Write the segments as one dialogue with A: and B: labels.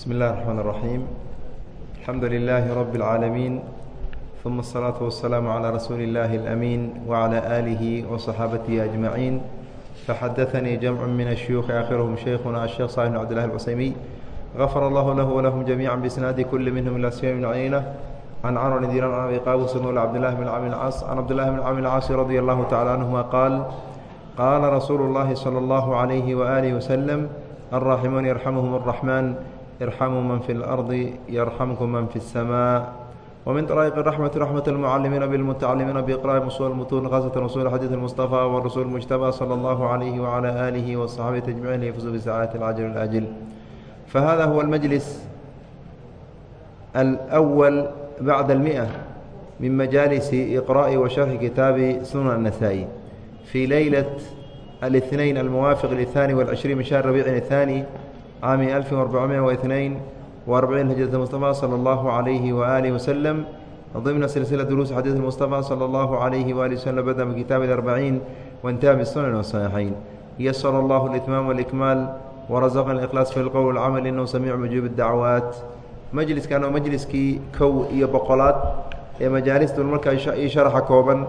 A: بسم الله الرحمن الرحيم الحمد لله رب العالمين ثم الصلاة والسلام على رسول الله الأمين وعلى آله وصحابته أجمعين فحدثني جمع من الشيوخ آخرهم شيخنا الشيخ صالح بن عبد الله العسيمي غفر الله له ولهم جميعا بإسناد كل منهم إلى سفيان بن عيينة عن عمرو بن دينار عن أبي قابوس مولى عبد الله بن عامر العاص عن عبد الله بن عامر العاص رضي الله تعالى عنهما قال قال رسول الله صلى الله عليه وآله وسلم الراحمون يرحمهم الرحمن ارحموا من في الأرض يرحمكم من في السماء ومن طرائق الرحمة رحمة المعلمين بالمتعلمين بإقراء أصول المتون خاصة أصول حديث المصطفى والرسول المجتبى صلى الله عليه وعلى آله وصحبه أجمعين ليفوزوا بسعادة العاجل الآجل فهذا هو المجلس الأول بعد المئة من مجالس إقراء وشرح كتاب سنن النسائي في ليلة الاثنين الموافق للثاني والعشرين من شهر ربيع الثاني عام ألف وأربعمائة واثنين وأربعين هجرة المصطفى صلى الله عليه وآله وسلم ضمن سلسلة دروس حديث المصطفى صلى الله عليه وآله وسلم بدأ من كتاب الأربعين وانتهى بالسنن والصحيحين يسر الله الإتمام والإكمال ورزقنا الإخلاص في القول والعمل إنه سميع مجيب الدعوات majliskan oo majliskii kow iyo boqolaad ee majaalista markaa io sharaxa kooban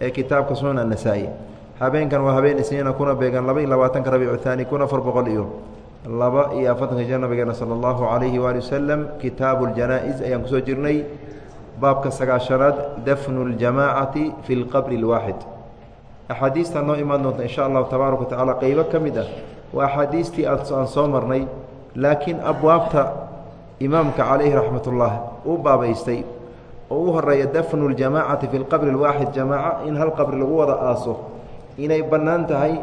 A: ee kitaabka sunan annasaa-i habeenkan waa habeen isniina kuna beegan laba iyo labaatanka rabiicu thaani kun afar boqol iyo laba iyo afartanka jir nabigeena sala allahu calayhi waali wasalam kitaabu ljanaa-is ayaan ku soo jirnay. Baabka sagaashanaad dafnu ljamaacati fi lqabri lwaaxid axaadiistan noo imaan doonta insha allahu tabaaraka wa tacaala qeybo ka mid ah waa axaadiistii aan soo marnay laakiin abwaabta imaamka calayhi raxmat ullah uu baabaystay oo u horreeya dafnu ljamaacati fi lqabri lwaaxid jamaaca in hal qabri lagu wada aaso inay bannaan tahay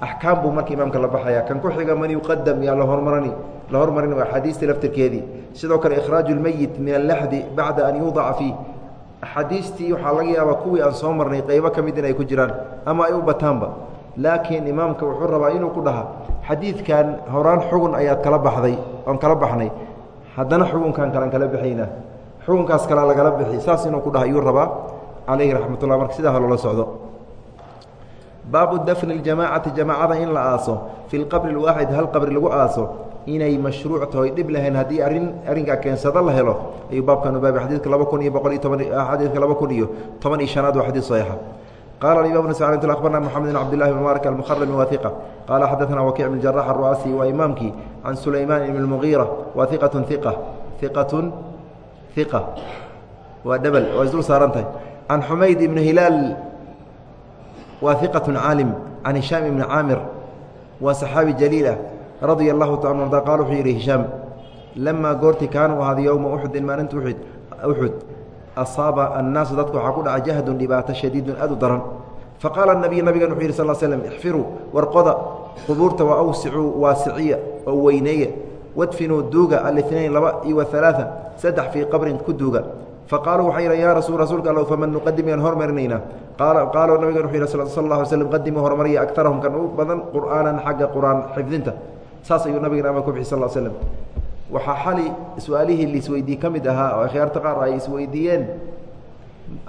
A: axkaam buu marka imaamka la baxaya kan ku xiga man yuqadam yaa lahormarani la hormarin waa axaadiistii laftirkeedii sidoo kale ikhraaju lmeyit min allaxdi bacda an yuudaca fiih axaadiistii waxaa laga yaabaa kuwii aan soo marnay qeybo ka mid in ay ku jiraan ama ay u bataanba laakiin imaamka wuxuu rabaa inuu ku dhaha xadiidkan horaan xugun ayaad kala baxday oon kala baxnay. Haddana xukunkan kalan kala bixaynaa xukunkaas kala lagala bixi. Saas inuu ku dhaha ayuu rabaa. Calayhi raxmat ullah marka sidaa loola socdo baabu dafni اljamaacati jamaacada in la aaso fi lqabri اlwaaxid hal qabri lagu aaso inay mashruuc tahoy dhib lahayn haddii arin arrinkaa keensado la helo ayuu baabkan u baabay xadiidka laba kun iyo boqol iyo toban xadiidka laba kun iyo toban iyo shanaad waa xadiid saxiixa qala imam bn sacd abarna mxamed bn cabdillahi bn mubaarak almuharami wa iqa qaala xadaثna wakic bn jarax aru'aasi waa imaamkii can sulaymaan ibn اlmugiira wa iqatun iqa iqatun iqa waa dhebel waa isdul saaran tahay can xumayd ibn hilaal wa iqaة caalim can hishaam ibni caamir waa saxaabi jaliilah radia اllahu ta arda qaal wuxuu yidhi hishaam lamaa goorti kaanuu ahaada yowma uxudin maalinta uxud asaaba annaasu dadku waxaa ku dhaca jahdun dhibaato shadiidun aad u daran. Faqaala nabiy nabigan wuxuu yidhi sal slm ixfiruu warqoda qubuurta waa awsicuu waasiciya oo weyneeya wadfinuu duuga alinayn laba iyo waalaaa saddex fii qabrin ku duuga faqaaluu waxay yidhan yaa rasul rasuulka allow faman nuqadim yaan hormarinaynaa qaala nabigan wuxuu yidhi sal alla alay slm qadimuu hormariya agtarahum kan u badan qur'aanan xagga qur'aan xifdinta saas ayuu nabigan ama ku bixi sal slm waxaa xali su'aalihii laisweydii ka mid ahaa oo akhyaarta qaar ay isweydiiyeen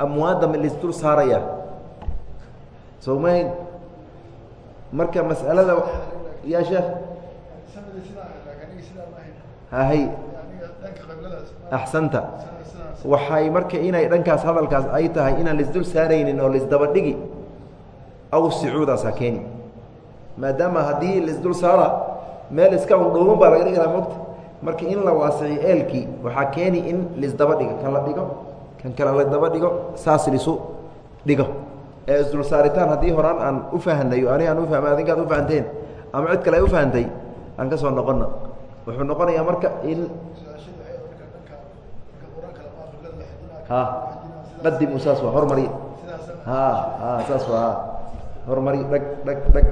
A: amwaadda ma laisdul saaraya sowmayn marka mas'alada yaa sheekh hahay axsanta waxay marka inay dhankaas hadalkaas ay tahay inaan laisdul saaraynin oo laisdabadhigi aw sicuudaasaa keeni maadaama haddii laisdul saara meel iska undhuuman baa laga dhigi mogta marka in la waasiciyo eelkii waxaa keeni in laisdaba dhigo kan la dhigo kan kale ladaba dhigo saas lisu dhigo. Ee isdul saaritaan haddii horaan aan u fahanay ani aan ufahmay adinkaad ufahanteen ama cid kale ay ufahantay aan ka soo noqono wuxuu noqonayaa marka in ha qadimu saas waa hormari ha ha saas waa hormari dhag dhag dhag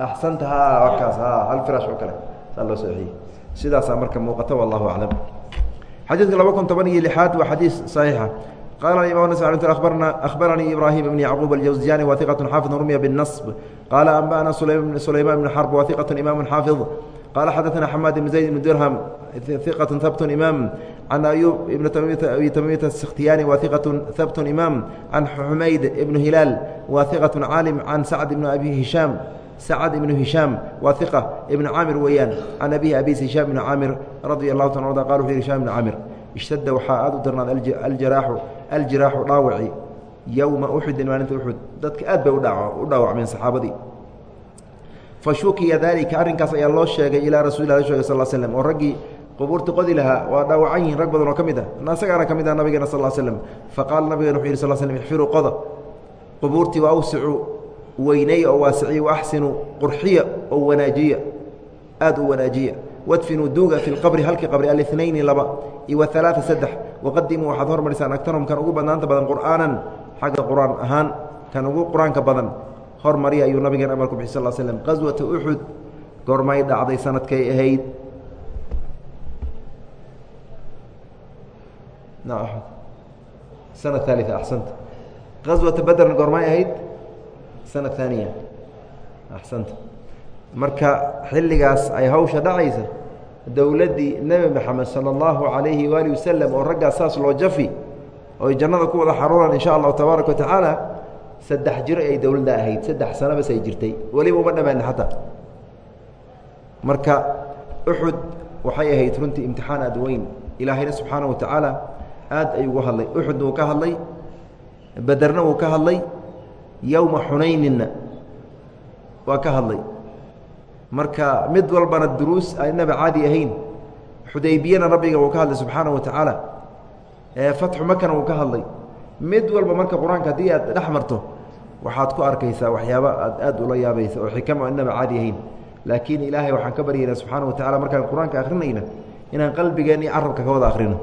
A: axsanta ha wakaas ha hal firaash oo kale saa loo soexiyey sidaasaa marka muuqata wallahu aclam xadiidka laba kun toban iyo lixaad waa xadiis saxiixa qala imam abarna akhbaranii ibrahim ibn yacquub aljawزiyani wa iqat xaafid rumya bالnaصb qaala anba'ana sulayman ibn xarb wa iqat imam xaafid qala xadaثna xamaad ibn zayd ibn dirham iqat habt imam can ayub ibn abi tamimit الsikhtiyani wa iqat habt imam can xumayd ibn hilaal wa iqat caalim can sacd ibn abi hishaam sacad ibnu hishaam waa iqa ibnu caamir weeyaan can abihi abis hishaam ibnu caamir radia allahu ta arda qal wuxu yhi hishaam ibnu caamir ishtada waxaa aad u darnaaday aljaraaxu aljiraaxu dhaawaci yowma uxudin maalinta uxud dadka aad bay u dhaawacmeen saxaabadii fa shukiya daalika arrinkaas ayaa loo sheegay ilaa rasul la shegay sal slm oo raggii qubuurta qodi lahaa waa dhaawacan yihiin rag badan oo ka mid ah. Asagaana ka mid ah nabigeena sal slm faqaala nabigena wuxu yih sal slm ixfiruu qoda qubuurtii waa awsicu weyneeya oo waasiciya waaxsinu qurxiya oo wanaajiya. Aad u wanaajiya. Wadfinuu duuga fi lqabri halkii qabri alnayni laba iyo waalaaa saddex. Waqadimuu waxaad hormarisaan agtarhum kan ugu badnaanta badan qur'aanan. Xagga qur'aan ahaan kan ugu qur'aanka badan hormariya ayuu nabigeen amar ku bixi sal slm qaswata uxud goormay dhacday sanadkay ahayd sana aalia axsanta qaswata bederna goormay ahayd sana aaniya axsanta marka xilligaas ay hawsha dhacaysa dowladdii nebi maxamed sala allahu calayhi waali wasalam oo raggaas saas loo jafi oy jannada ku wada xaruuraan insha allahu tabaaraka watacaala saddex jiro ay dowladda ahayd saddex sano bas ay jirtay weliba uma dhamaanin xataa marka uxud waxay ahayd runtii imtixaan aad weyn ilaahayna subxaana wa tacaala aad ayuu uga hadlay. Uxudna wuu ka hadlay bederna wuu ka hadlay yowma xunayninna waa ka hadlay. Marka mid walbana duruus aynaba caadi ahayn xudaybiyana rabbiga wuu ka hadlay subxaana wa tacaala. Fatxu makana wuu ka hadlay. Mid walba marka qur'aanka haddii aad dhex marto waxaad ku arkaysaa waxyaaba aad aad ula yaabaysa oo xikam inaba caadi ahayn. Laakiin ilaahay waxaan ka baryaynaa subxaana wa tacala markaan qur'aanka akrinayna inaan qalbigeenna iyo carabka ka wada akhrino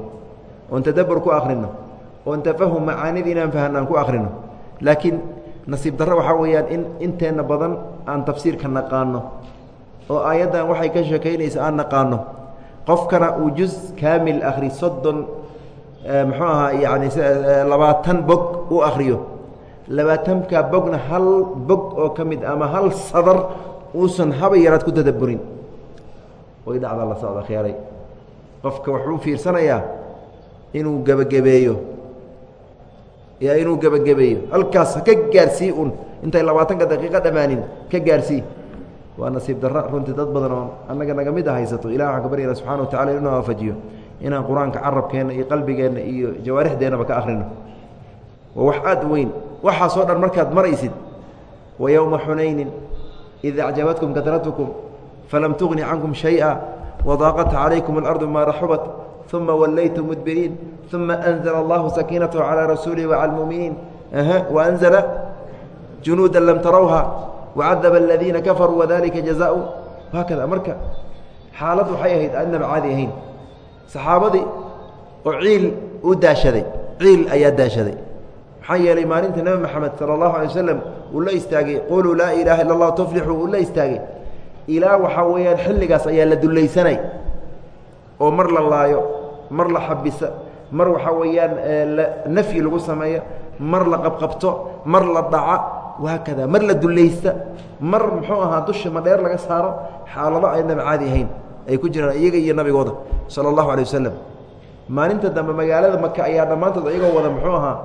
A: oon tadabbur ku akhrino oon tafahum macaanidii inaan fahanno ku akhrino laakiin nasiib darro waxaa weeyaan in inteenna badan aan tafsiirka naqaano oo aayaddan waxay ka sheekaynaysa aan naqaano qofkana uu juz kaamil akhri soddon muxuu ahaa yani labaatan bog u akhriyo. Labaatanka bogna hal bog oo ka mid ama hal sadar uusan haba yaraad ku tadabburin. Way dhacdaa la socda khiyaaray. Qofka wuxuu fiirsanayaa inuu gebagabeeyo yaa inuu gebagabeeyo halkaas ka gaarsii un. Intay labaatanka daqiiqo dhammaanin ka gaarsii waa nasiib darra runtii dad badan oo annaga naga mid a haysato ilah waxaan ka baryana subxana wa tacala inuu waafajiyo inaan qur'aanka carabkeenna iyo qalbigeenna iyo jawaarixdeennaba ka akhrino. Waa wax aad weyn. Waxaasoo dhan markaad maraysid wa yowma xunaynin id acjabatkum kadratukum falam tugni cankum shayئa wadaaqat calaykum alardu maa raxubat uma wallaytum mudbiriin uma anzla allahu sakiinatahu calىa rasuulihi wacala lmuminiin waanzla junuuda lam tarawha wacadaba aladiina kafaruu wadalika jazaau haakada marka xaalad waxay ahayd adnaba caadi ahayn saxaabadii oo ciil u daashaday ciil ayaa daashaday maxaa yeelay maalinta nebi moxamed sala allahu alay wasalam uu la istaagay quluu laa ilaaha illa allah tuflixu uu la istaagay ilaa waxaa weeyaan xilligaas ayaa la dullaysanay oo mar la laayo mar la xabisa mar waxaa weeyaan nafyi lagu sameeyo mar la qabqabto mar la dhaca wahaakada mar la dulaysta mar muxuu ahaa dusha madheer laga saaro xaalado aynaba caadi ahayn ay ku jiraan iyaga iyo nabigooda sala allahu alay wasalam maalinta dambe magaalada maka ayaa dhammaantood iyagoo wada muxuu ahaa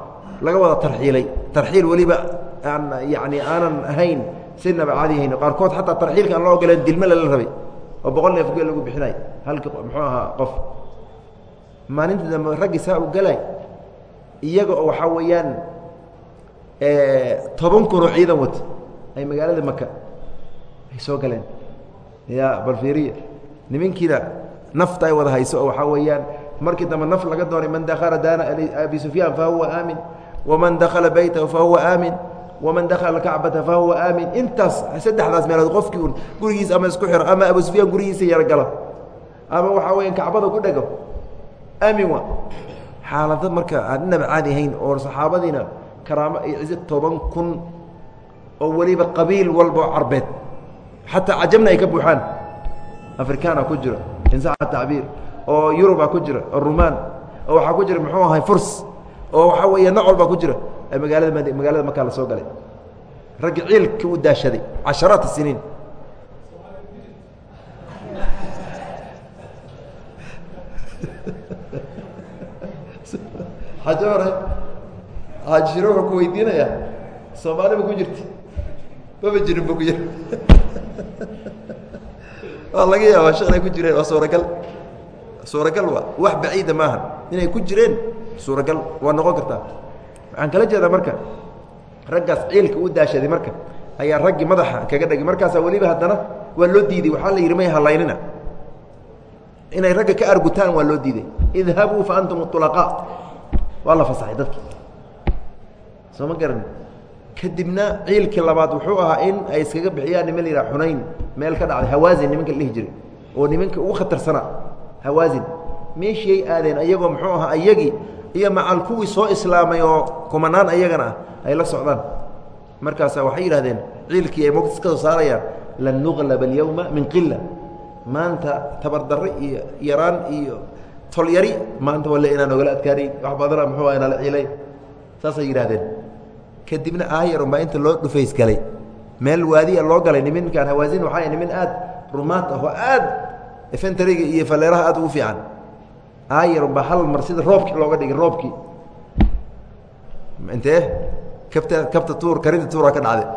A: laga wada tarxiilay tarxiil weliba aan yacni aanan ahayn sinaba caadi ahayn. Qaarkood xataa tarxiilka aan loo ogoleen dilme lala rabay oo boqol neef geel lagu bixinay halka muxuu ahaa qof maalinta dambe raggii saa u galay iyaga oo waxaa weeyaan toban kunoo ciidan wato ay magaalada maka ay soo galeen. Ya balfiriya nimankiina nafta ay wada hayso oo waxaa weeyaan markii dambe naf laga doonay man dakala daana abi sufyaan fahuwa aamin. Waman dakala beytahu fahuwa aamin. Waman dakala kacbata fahuwa aamin. Intaas saddexdaas meelood qofkii un gurigiisa ama isku xiro ama abu sufyaan gurigiisa yaro galo ama waxaa weya kacbada ku dhego aamin wa. Xaalado marka aan inaba caadi ahayn oo saxaabadiina karaamo iyo cize toban kun oo weliba qabiil walba oo carbeed. Xataa cajabna ay ka buuxaan. Afrikaana ku jira insaxa tacbiir. Oo yuruba ku jira oo rumaan. Oo waxaa ku jira muxuu ahay furs. Oo waxaa weeye noc walbaa ku jira. Magaalada magaalada markaa la soo galay. Raggi ciilka u daashaday casharaata siniin xaje hore xaaji shiro wuxuu ku weydiinayaa soomaali ma ku jirti? Maba jirin ba ku jir. Waa laga yaabaa shaq inay ku jireen waa suuragal. Suuragal waa wax baciida maaha inay ku jireen suuragal waa noqon kartaa waxaan kala jeedaa marka raggaas ciilka u daashaday marka ayaa raggii madaxa kaga dhagay markaasaa weliba haddana waa loo diiday. Waxaa la yidhi may halaynina. Inay ragga ka argutaan waa loo diiday. Idhabuu fa antum ulaqaa waa la fasaxay dadki soo ma garan? Kadibna ciilkii labaad wuxuu ahaa in ay iskaga bixiyaan niman la xunayn meel ka dhacday hawaazin nimanka dhihi jiray oo nimanka ugu khatarsanaa hawaazin meeshiiyay aadeen ayagoo muxuu ahaa ayagii iyo macal kuwii soo islaamay oo kumanaan ayagana ah ay la socdaan. Markaasa waxay yidhahdeen ciilkii ay mogtis ka soo saarayaan lan nuqlaba alyawma min qila maanta tabardarre iyo yaraan iyo tolyari maanta walle inaan ogala adkaanayn wax badana muxuu inala ciilay. Saasay yidhahdeen kadibna aayar unbaa inta loo dhufays galay meel waadiya loo galay niminkaan hawaasin waxaa nimin aad. Rumaad ah oo aad. Efentariga iyo faleeraha aad ugu fiican. Aayar unbaa hal mar sida roobkii looga dhigay roobkii. Intee? Kabta kabta tuur karinta tuuraa ka dhacday.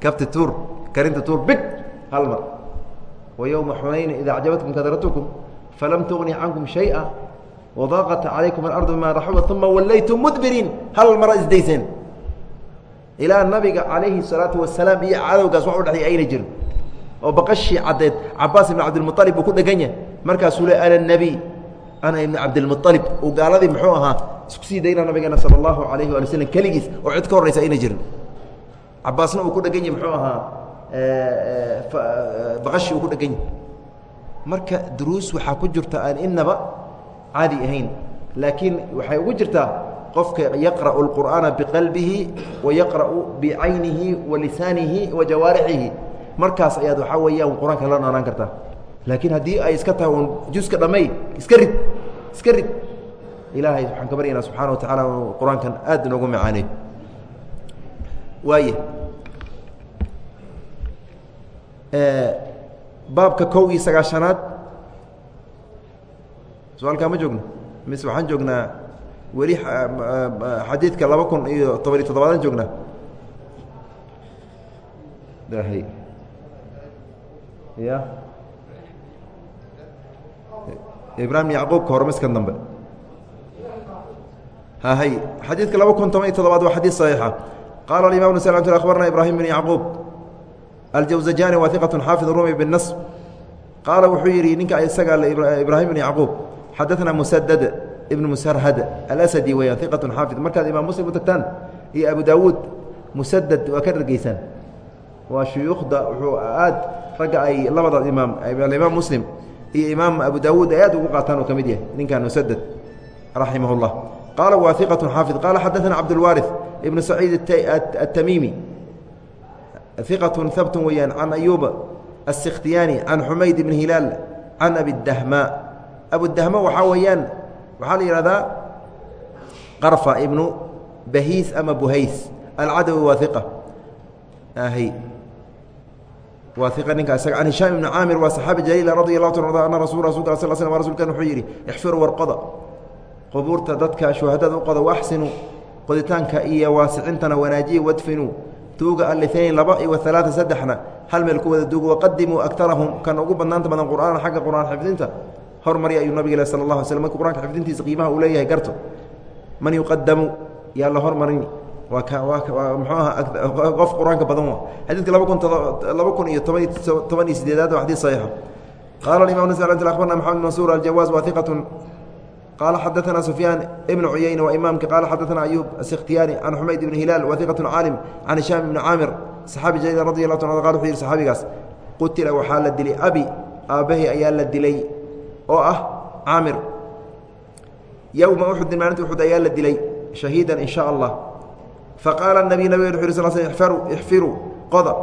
A: Kabta tuur karinta tuur big hal mar. Wa yowma xunayni ida acjabatkum kadratukum falam tugni cankum shaya wadaaqat calaykum alardu bimaa raxubat uma wallaytum mudbiriin hal mara isdayseen ilaa nabiga calayhi salaatu wasalaam iyo cadowgaas wax u dhexay ayna jirin oo baqashii caddeed cabaas ibn cabdilmualib buu ku dhegan yahay markaasuu le ana nebi ana ibnu cabdilmualib uu gaaladii muxuu ahaa isku sii dayna nabigeena sala allahu alayhi waali waslm keligiis oo cid ka horraysa ayna jirin cabaasna uu ku dhegan yahy muxuu ahaa baqashii uu ku dhegan yahy marka duruus waxaa ku jirta aan inaba caadi ahayn. Laakiin waxay ugu jirtaa qofka yaqra'u اlqur'aana biqalbihi wa yaqra'u bicaynihi wa lisaanihi wa jawaarixihi. Markaas ayaad waxaa weeyaan qur'aanka la noonaan kartaa. Laakiin haddii ay iska tahay un juska iska rid iska rid. Ilaahay waxaan ka baryaynaa subxana wa tacaala qur'aankan aad inoogu macaaneyo waaya baabka kow iyo sagaashanaad. Su'aalkaa ma joogno? Mise waxaan joognaa weli xadiidka laba kun iyo toban iyo toddobaadan joognaa ya ibrahim yacquubka hore miskan dambe. Hahay xadiidka laba kun toban iyo toddobaad waa xadiid صaxiixa qaala aimam bn sl abarna ibrahim bn yacquub aljawزajani waa iqaة xaafid rumi bالnas qaala wuxuu yidhi ninka isaga ibraahim bn yacquub xadaثna musadad ibn musarhad alasadi weyaan iqaة xaafid markaad imaam muslim u tagtaan iyo abu dawuud musadad waa ka dhargeysaan waa shuyuukhda wuxuu aad ragga ay labada imaam alimaam muslim iyo imaam abu dawuud ay aad ugu qaataan uu ka mid yahay ninkan musadad raximah اllah qaala waa iqaة xaafid qaala xadaثna cabdاlwaariث ibn saciid الtamimi iqaة habt weyaan can ayuba الsikhtiyaani can xumayd ibn hilaal can abidahma abudahma waxaa weeyaan waxaa la yihahdaa qarfa ibnu bahiis ama buhays alcadawi waa iqa hy waa iqa ninka isaga can hishaam ibni caamir waa saxaabi jaliil radi allahu ta ana rasul rasulka sal sl rasulkan wuxuu yidhi ixfiruu warqoda qubuurta dadka shuhadada u qoda waaxsinuu qoditaanka iyo waasicintana wanaajiya wadfinuu tuuga alinayn laba iyo alaaa saddexna hal meel ku wada duuga waqadimuu aktarahum kan ugu badnaanta badan qur'aana xagga qur'aan xifdinta hormari ayuu nabig sal اla sl marka qur'anka xifdintiisa qiimaha uu leeyahay garto man yuqadamu yaa la hormarini waa waa mxuu aha qof qur'aanka badan wa xadiidka laba kun laba kun iyo toban toban iyo sideedaad waa xadis saxiixa qaala imam abarna maxamed mansuur aljawaaz wa iqat qaala xadaثna sufyaan ibn cuyeyne waa imaamka qaala xadaثna ayub asikhtiyani can xumayd ibn hilaal wa iqat caalim can hishaam ibni caamir saxaabi jaliil radi allah ta qal wuxuu yihi saxaabigaas qutila waxaa la dilay abi aabbahi ayaa la dilay oo ah caamir yowma uxudin maalinta uxud ayaa la dilay shahiidan in sha allah faqaala nabiy nabig wuxu sl sl iruu ixfiruu qoda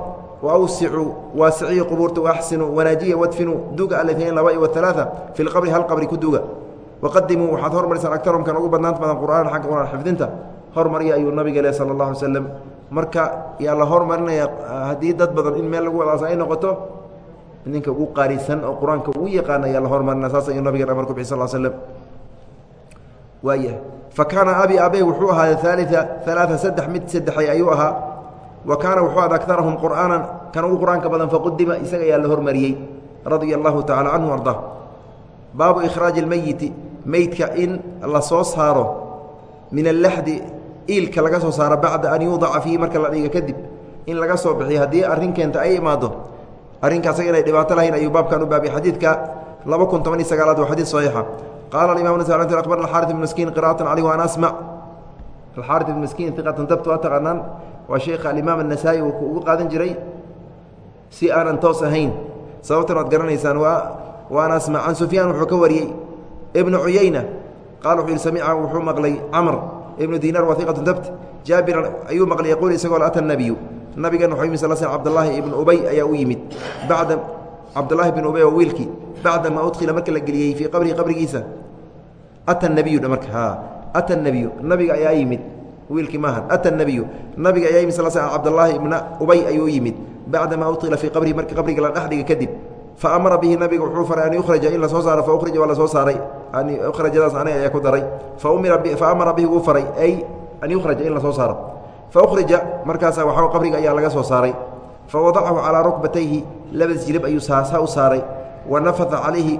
A: waawsicuu waasiciyu qubuurta waaxsinuu wanaajiya wadfinuu duga alatayn laba iyo waalaaa fi lqabri hal qabri ku duga waqadimuu waxaad hormarisaan agtarum kan ugu badnaanta badan qur'aan xagga qur'aan xifdinta hormarya ayuu nabiga leh sala allah alay slam marka yaa la hormarinaya haddii dad badan in meel lagu wadaasa ay noqoto ninka ugu qaarisan oo qur'aanka ugu yaqaana ayaa la hormarina saas ayuu nabigan amar ku bixi sal slm waaya fa kaana abi abe wuxuu ahaa aalia alaaa saddex mid saddexay ayuu ahaa wa kaana wuxuu aha akarahum qur'aanan kan ugu qur'aanka badan faqudima isaga ayaa la hormariyey radia allahu tacala canhu arda baabu ikhraaji اlmeyiti meydka in la soo saaro min allaxdi iilka laga soo saaro bacda an yuudaca fiihi marka la dhiga kadib in laga soo bixiyo. Haddii arrin keenta ay imaado arrinkaasag inay dhibaato lahayn ayuu baabkan u baabiyay xadiidka laba kun toban iyo sagaalaad waa xadiid saxiixa qaala imam nas abar alxaari ibn miskiin qira'atan caleyh waan asmac alxaari ibn miskiin iqatan dabt waa taqaanaan. Waa sheekha alimaam anasaa'i uu ugu qaadan jiray si aanan toos ahayn. Sababtan waad garanaysaan waa waan asmac can sufyaan wuxuu ka wariyey ibnu cuyayna qaala wuxuu yihi samica wuxuu maqlay camr ibnu diinaar waa dabt jaabiran ayuu maqlay yaquul isagoo ata nabiyu. Nabigan wuxuu yimi sal sl abdallaahi ibnu ubay ayaa u yimid. Bacda cabdallaahi ibnu ubay oo wiilkii. Bacda maa udkhila marka la geliyey fii qabrihi qabrigiisa. Ata nabiyu marka ata nabiyu. Nabiga ayaa yimid. Wiilkii maahan ata nabiyu. Nabiga ayaa yimid sal sl cabdallaahi ibna ubay ayuu yimid. Bacda maa udkhila fii qabrihi marka qabriga la dhexdhiga kadib fa amara bihi nabiga wuxuu faray an yukhraja in la soo saaro fa ukhrija waa la soo saaray ukhrajadaas aniga ayaa ku daray fa amara bihi wuu faray ay an yukhraja in la soo saaro faukhrija markaasaa waxaa qabriga ayaa laga soo saaray fa wadacahu calaa rukbatayhi labadiis jilib ayuu saasaa u saaray wa nafada calayhi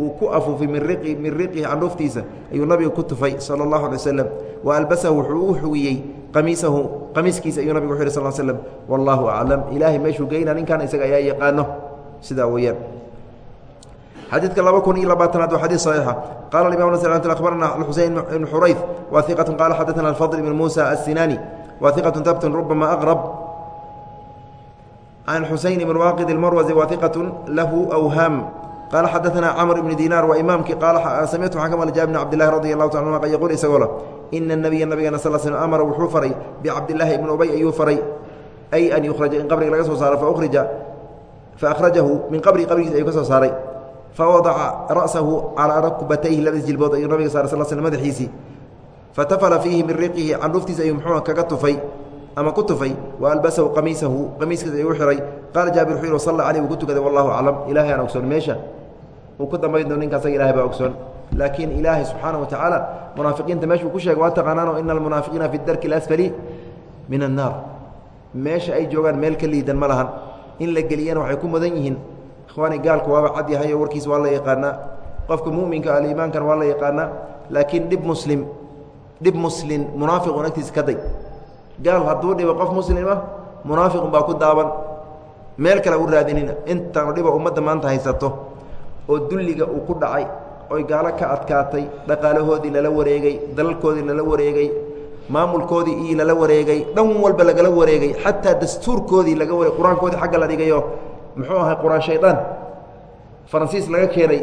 A: uu ku afuufay min riqi min riqihi candhuuftiisa ayuu nabiga ku tufay sala allahu alay wasalam wa albasahu wuxuu u xugiyey qamiisahu qamiiskiisa ayuu nabiga wuxu yhi sal slm wallaahu aclam ilaahay meeshuu geyna ninkan isaga ayaa yaqaano sidaa weyaan xadiidka laba kun iyo labaatanaad waa xadiid صaxiixa qala imam abarana xusein ibn xurayf wa qaala xadaana alfadl ibn muusa asinaani wa tabtun rubama aqrab. Can xusein ibn waaqid اmarwazi wa lahu awhaam qaala xadaana camr ibn dinaar waa imaamkii qaala samictu waxaan ka maqlay jaabir radi allahu taala anhu yaquul isagoo leh ina nabiya nabigeena sal sl amara wuxuu faray bicabdillaahi ibn ubay ayuu faray ay an yukhraja in qabriga laga soo saaro fauhrija faahrajahu min qabri qabrigiis ayuu ka soo saaray fawadaca ra'sahu calaa rukbatayhi labadiis jilbood ayuu nabiga saaray sal sl madaxiisii fatafala fiihi min riiqihi canluftiis ayuu muxuua kaga tufay ama ku tufay wa albasahu qamiisahu qamiiskiis ayuu xihay qaala jaabir wuxuu yihi salla caleyh wuu ku tukaday wallahu aclam ilahay aan ogsoon meesha uu ku dambayn doo ninka asaga ilahay baa ogsoon laakiin ilaahay subxaana wa tacaala munaafiqiinta meeshuu ku sheegay waa taqaanaano ina almunaafiqiina fi darki اlasfali min annaar meesha ay joogaan meel ka liidan ma lahan in la geliyana waxay ku mudan yihiin. Ikhwaani gaalku waaba cad yahayo warkiis waa la yaqaanaa. Qofka muminka aliimaankan waa la yaqaanaa. Laakiin dhib muslim dhib muslin munaafiqun agtiisa ka day. Gaal hadduu dhibo qof muslima munaafiqun baa ku daaban. Meel kale u raadinina. Intaanu dhiba ummadda maanta haysato. Oo dulliga uu ku dhacay oy gaalo ka adkaatay dhaqaalahoodii lala wareegay dalalkoodii lala wareegay maamulkoodii ii lala wareegay dhan walba lagala wareegay xataa dastuurkoodii laga wareeg qur'aankoodii xagga la dhigayo muxuu ahaa qur'aan shaydaan faransiis laga keenay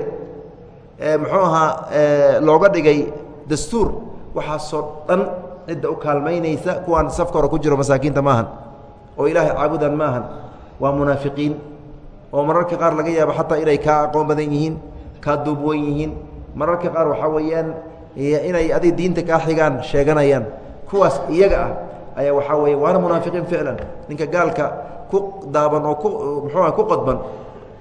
A: muxuu ahaa looga dhigay dastuur. Waxaasoo dhan cidda u kaalmaynaysa kuwaan safka hore ku jiro masaakiinta maahan oo ilaahay caabudan maahan waa munaafiqiin oo mararka qaar laga yaabo xataa inay kaa aqoon badan yihiin kaa duubwan yihiin. Mararka qaar waxaa weeyaan inay adig diinta kaa xigaan sheeganayaan kuwaas iyaga ah ayaa waxaa weeye waana munaafiqiin ficlan ninka gaalka ku daaban oo ku muxuuah ku qodban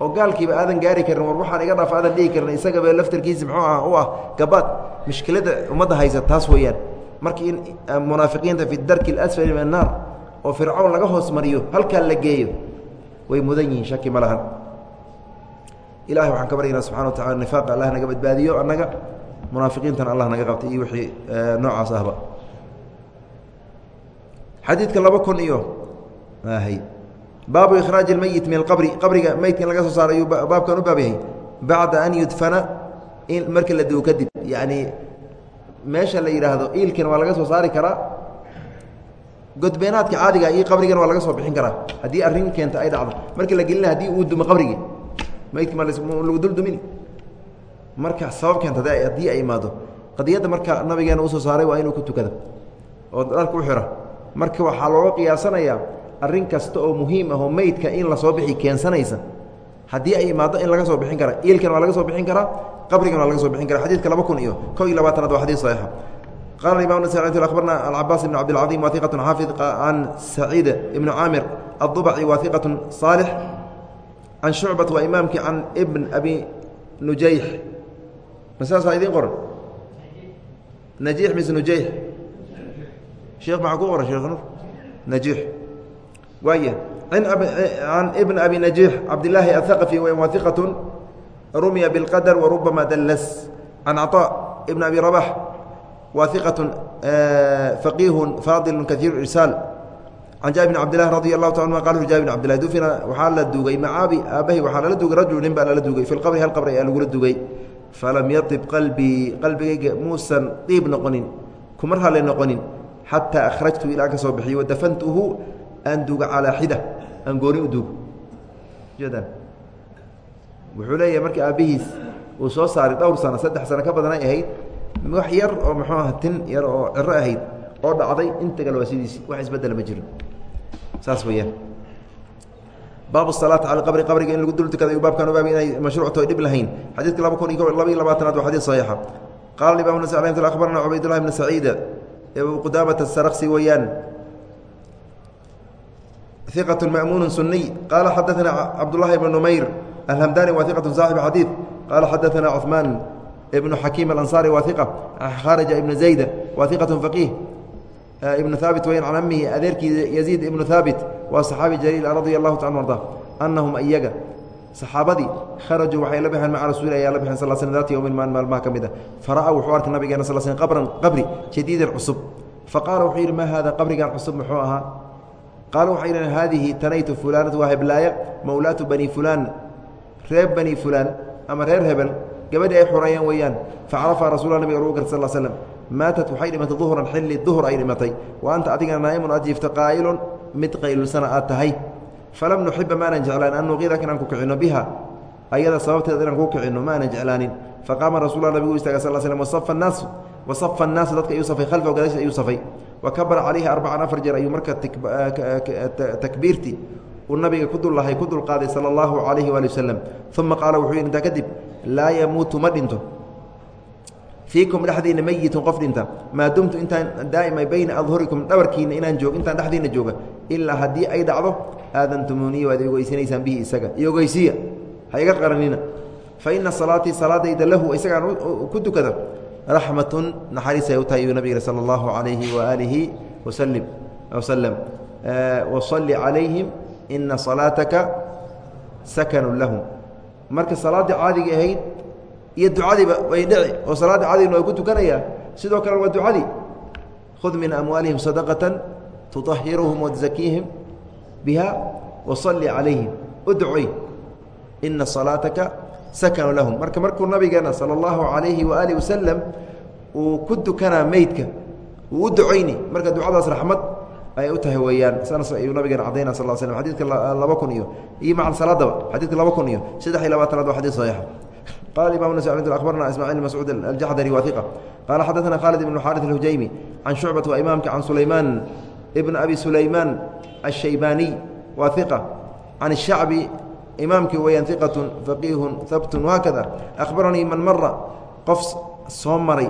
A: oo gaalkiiba aadan gaari karin war waxaan iga dhaaf aadan dhihi karin isagaba laftarkiisi muxuu ah u ah gabaad. Mushkilada ummadda haysa taas weeyaan. Markii in munaafiqiinta fi darki اlasfali min annaar oo fircawn laga hoos mariyo halkaa la geeyo way mudan yihiin shaki ma lahan. Ilahay waxaan ka baryaynaa subxana wa tacala nifaaqa allah naga badbaadiyo annaga munaafiqiintana allah naga qabtay iyo wixii noocaas ahba xadiidka laba kun iyo hy baabu ikhraaji اlmeyit min alqabri qabriga meydka laga soo saaro ayuu baabkan u baab yahay bacda an yudfana in marka la duwo kadib. Yacni meesha la yidhaahdo iilkan waa laga soo saari karaa godbeenaadka caadiga iyo qabrigana waa laga soo bixin karaa. Haddii arrin keenta ay dhacdo marka la gelina haddii uu dumo qabrigii meydki ma lagu dul dumini marka sabab keenta haddii ay imaado qadiyadda marka nabigeena u soo saaray waa inuu ku tukado oo dharka u xira marka waxaa looga qiyaasanayaa arrin kasta oo muhiim ah oo meydka in la soo bixi keensanaysa. Haddii ay imaado in laga soo bixin kara iilkan waa laga soo bixin karaa qabrigan waa laga soo bixin kara. Xadidka laba kun iyo ko iyo labaatanaad waa xadii saxiixa. Qala imam nasai abarna alcabaas ibn cabdilcadiim waaiqat xaafid can saciid ibni caamir adubci waaiqat saalix can shucbat waa imaamkii can ibn abi nujayx. Masaasaa idiin qoran? Najix mise nujayx sheekh maxaa ku qoran sheekh nur najiix waaya can ibn abi najiix cabdilaahi athaqafi waa iqat rumiya biاlqadr warubama dallas. Can caطaa ibn abi rabax waa iqat faqiihu faadilu kaiir irsaal can jaabir bn cabdilahi radi allahu ta anuma qal jaabir bn cabdilahi dufina waxaa la dugay macaabi aabahi waxaa lala dugay rajul nin baa lala dugay fi lqabri hal qabri ayaa lagula dugay. Falam yaib qalbii qalbigayga muusan diib noqonin kuma rale noqonin xataa akhrajtu ilaa ka soo bixiy wadafantuhu aan duga calaa xida aan gooni u dugo. Wuxuu leeyahay markii aabbihiis uu soo saaray dhowr sano saddex sano ka badanay ahayd wax yar oo muxuu aha tin yar oo ciro ahayd oo dhacday inta kale waa sidiisi wax isbedela ma jiro saas weyaan baabu salaati cala qabri qabriga in lagu dul tukada baabkan ogaabay inay mashruucto dhib lahayn. Xadiidka laba kun iyo laba iyo labaatanaad waa xadiid saxiixa. Qala imam nas alayh akhbarana cubaydullahi bna saciida abu qudaamata saraqsi weeyaan. Iqat ma'muun suniy qaala xadaana cabdullahi bn numayr alhamdani waa iqatu saaxib xadiid qaala xadaana cuثmaan ibnu xakiim alanصari waa iqa kharaja ibna zayda waa iqat faqiih. Ibnu haabit weyan can amihi adeerkii yaziid ibnu haabit waa saxaabi jaliil radia allahu taala arda anahum iyaga saxaabadii kharajuu waxay la baxeen maca rasuuli ayaa la baxeen sal sl daati yowmin maalin maalmaha ka mid a fara'aa wuxuu arkay nabigeena sal sl qabran qabri jadiidan cusub. Faqaala wuxuu yidhi maa haada qabrigan cusub? Muxuu ahaa. Qaala waxay yidhaheen haadihi tanaytu fulaanatu waa heblaaya mowlaatu bani fulaan reer bani fulaan ama reer hebel gabadhii ay xoreeyeen weeyaan. Facarafa rasuula nabiga lagu garta sal slm maatat waxay dhimatay duhran xilli duhur ay dhimatay. Wa anta adigana naa'imun aad jiifta qaa'ilun mid qaylulsana aad tahay falam nuxiba maanan jeclaan an nuqiidaka inaan ku kicinno biha. Ayada sababteeda inaan kuu kicinno maanan jeclaanin. Faqaama rasulla nabigu istaaga sal slm wasafa annaas wasafa annaasu dadka ayuu safay khalfahu gadaashiis ayuu safay. Wa kabara calayhi arbacan afar jeer ayuu marka takbiirtii uu nabiga ku dul lahay ku dulqaaday sala allahu calayhi waali wasalam uma qaala wuxuu yidhi intaa kadib laa yamuutu ma dhinto fiikum dhexdiina meyitun qof dhinta. Maa dumtu intaan daa'ima bayna adhurikum dhabarkiina inaan joog intaan dhexdiina jooga. Ilaa haddii ay dhacdo aadantumuniya waad ogeysanaysaan bihi isaga. Iyo ogeysiya ha iga qaranina. Fa ina salaatii salaadayda lahu isagaan ku tukada raxmatun naxariis ay u tahay yuu nabig sala allahu calayhi waaalihi wasalim wasalam wasalli calayhim ina salaataka sakanu lahum. Marka salaaddii caadiga ahayd iyo ducadiiba way dhici oo salaadda cadigna way ku tukanayaa sidoo kale waa ducadii. Khud min amwaalihim sadaqatan tuطahiruhum watuzakiihim biha wasalli calayhim udcoy ina salaataka sakanu lahum. Marka markuu nabigeena sala allahu calayhi waaalih wasalam uu ku dukanaa meydka uu u ducoyni marka ducadaas raxmad ay u tahay weeyaan. Saas ayuu nabigeena cadayna sal slam xadidka laba kun iyo iyo maca salaadaba xadidka laba kun iyo saddex iyo labaatanaad waa xadid saxiixa qala imam nas abarna ismaaciil mascuud aljaxdari waa iqa qaala xadaثana khaalid ibn xaariث alhujaymi can shucbat waa imaamka can sulaymaan ibn abi sulaymaan الshaybaaniy waa iqa can الshacbi imaamkii weyaan iqatu faqiihu habtun haakada akhbaranii man mara qof soo maray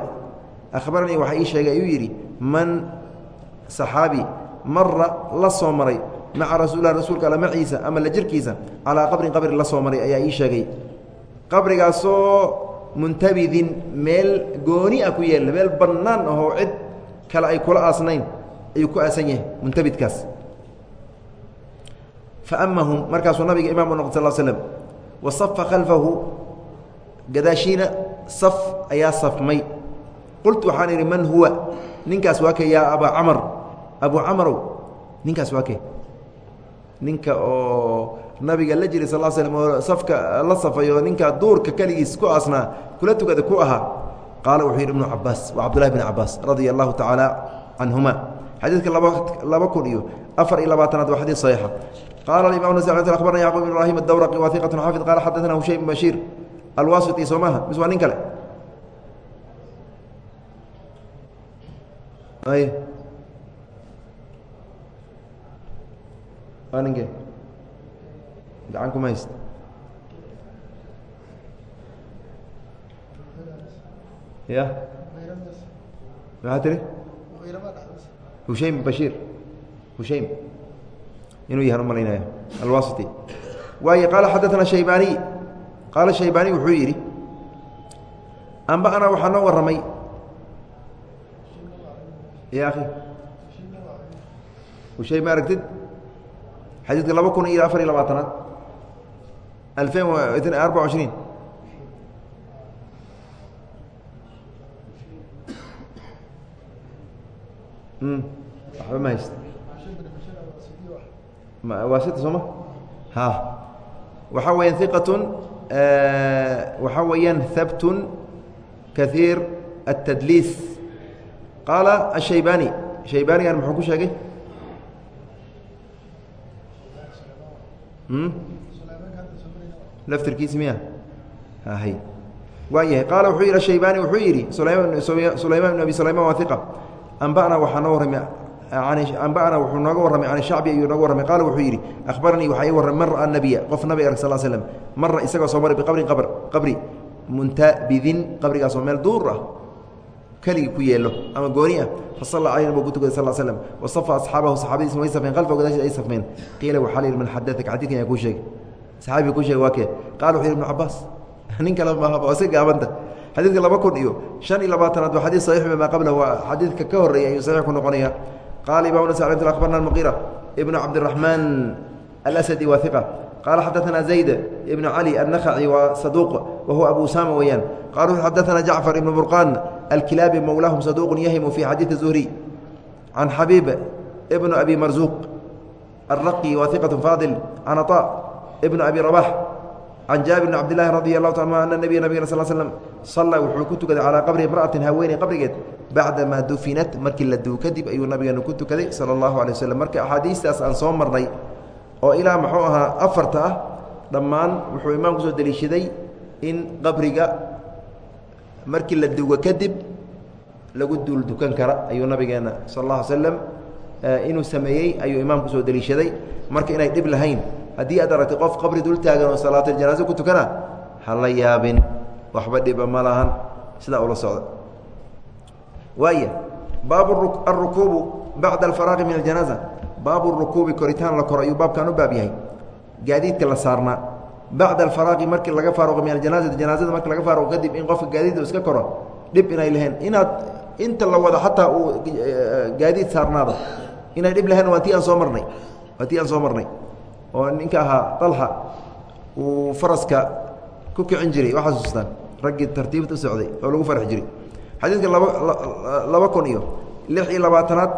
A: akhbaranii waxaa ii sheegay ayuu yidhi man saxaabi mara la soo maray maca rasuulilah rasuulka alla maciisa ama la jirkiisa calaa qabrin qabri la soo maray ayaa ii sheegay qabrigaasoo muntabidin meel gooni ah ku yeella meel bannaan ahoo cid kale ay kula aasnayn ayuu ku aasan yahay muntabidkaas. Faamahum markaasuu nabiga imaam u noqon sal slm wa khalfahu gadaashiina saf ayaa safmay. Qultu waxaan idhi man huwa? Ninkaas waa kee yaa abaa camar. Abu camarow ninkaas waa kee. Ninka oo nabiga la jiri sal slm oo safka la safayo ninka duurka keligiis ku aasnaa kula tukada ku ahaa qaala wuxuu yidhi ibnu cabaas waa cabdullahi bn cabaas radia allahu tacaala canhuma xadiidka laba kun iyo afar iyo labaatanaad waa xadiid saxiixa. Qala imam nas abarna yacqub ibn ibrahim adawraqi waa xaafid qala xadaثana hushaym bashiir alwasiti soo mis waa nin kale. Ninke gacan kuma hayst ya. Maxaa tiri? Hushaym bashiir. Hushaym. Inuu yahan u malaynaya alwasiti. Waaye qaala xadaثana shaybaniy qaala shaybaniy wuxuu yidhi amba ana waxaa noo warramay. Ya akhi. Hushaym aragtid? Xadiidka laba kun iyo afar iyo labaatanaad alfein arba ishriin waxba ma hayst waa sita sooma ha waxaa weyaan iqatun waxaa weeyaan habtun kahiir التdliis qaala الshaybani shaybanigan muxuu ku sheegay laftirkiisi miya hy waa yahay. Qaala wuxuu yidhi shaybani wuxuu yidhi sulayman bn abi sulayman waa iqa waxaa noo warramay ambana wuxuu nooga warramay can shacbi ayuu nooga warramay. Qaala wuxuu yidhi akhbaranii waxaa ii warramay man ra'a nabiya qof nabi arg sal slm mara isagoo soo maray biqabrin qabr qabri muntabidin qabrigaasoo meel duur ah. Keligii ku yeelo ama gooni ah. Fasalla calayna buu ku tukaday sal slm wasafa asxaabahu saxaabadiisa way safeen qalfa gadaashiis ay safmeen. Qiila waxaa la yidhi man xadaaka xadiidkan yaa kuu sheegay saxaabiga kuu sheegay waa kee qaala wuxuu yidhi ibnu cabaas nin kale maaha waa iska gaabanta xadiidka laba kun iyo shan iyo labaatanaad waa xadiid saxiix bimaa qabla waa xadiidka ka horreeyay ayuu saxiix ku noqonaya qaala imam nas akhbarna almuqiira ibnu cabdiraxmaan alasadi waa iqa qala xadaثna zayd ibn cali الnakhaci waa saduuq wa huwa abu usama weeyaan qala xadaثna jacfar ibn burqan alkilaabi mowlaahum saduuq yahimu fi xadiiثi zuhri can xabiib ibn abi marzuuq الraqi wa iqaة faadil can aطa ibn abi rabax can jaabir bn cabd lahi radi alahu ta ana nabiya nabigena sal slm salla wuxuu ku tukaday calaa qabri imra'atin haweeney qabrigeed bacdamaa dufinat markii la duu kadib ayuu ku tukaday sala اllahu alay waslm marka aan soo marnay oo ilaa muxuu ahaa afarta ah dhammaan wuxuu imaamku soo deliishaday in qabriga markii la dugo kadib lagu duul dukan kara ayuu nabigeena sal اlla alay slam inuu sameeyey ayuu imaamku soo deliishaday. Marka inay dhib lahayn haddii aad aragtay qof qabri dul taagan oo salaatuljanaaso ku tukana ha la yaabin. Waxba dhiba ma lahan. Sidaa ula socda. Waaya baabu arukuubu bacda alfaraaqi min aljanaaza. Baabu rukuubi koritaan la koro ayuu baabkan u baab yahay. Gaadiidka la saarnaa. Bacda alfaraaqi markii laga faaruqo min aljanaazati janaazada marki laga faaruqo kadib in qofka gaadiid iska koro dhib inay laheen inaad inta la wado xataa uu gaadiid saarnaado inay dhib laheen waa tii aan soo marnay. Waa tii aan soo marnay oo ninka ahaa alxa uu faraska ku kicin jiray waxaa xusuustaan raggii tartiibta u socday oo lagu farxi jiray. Xadiidka laba laba kun iyo lix iyo labaatanaad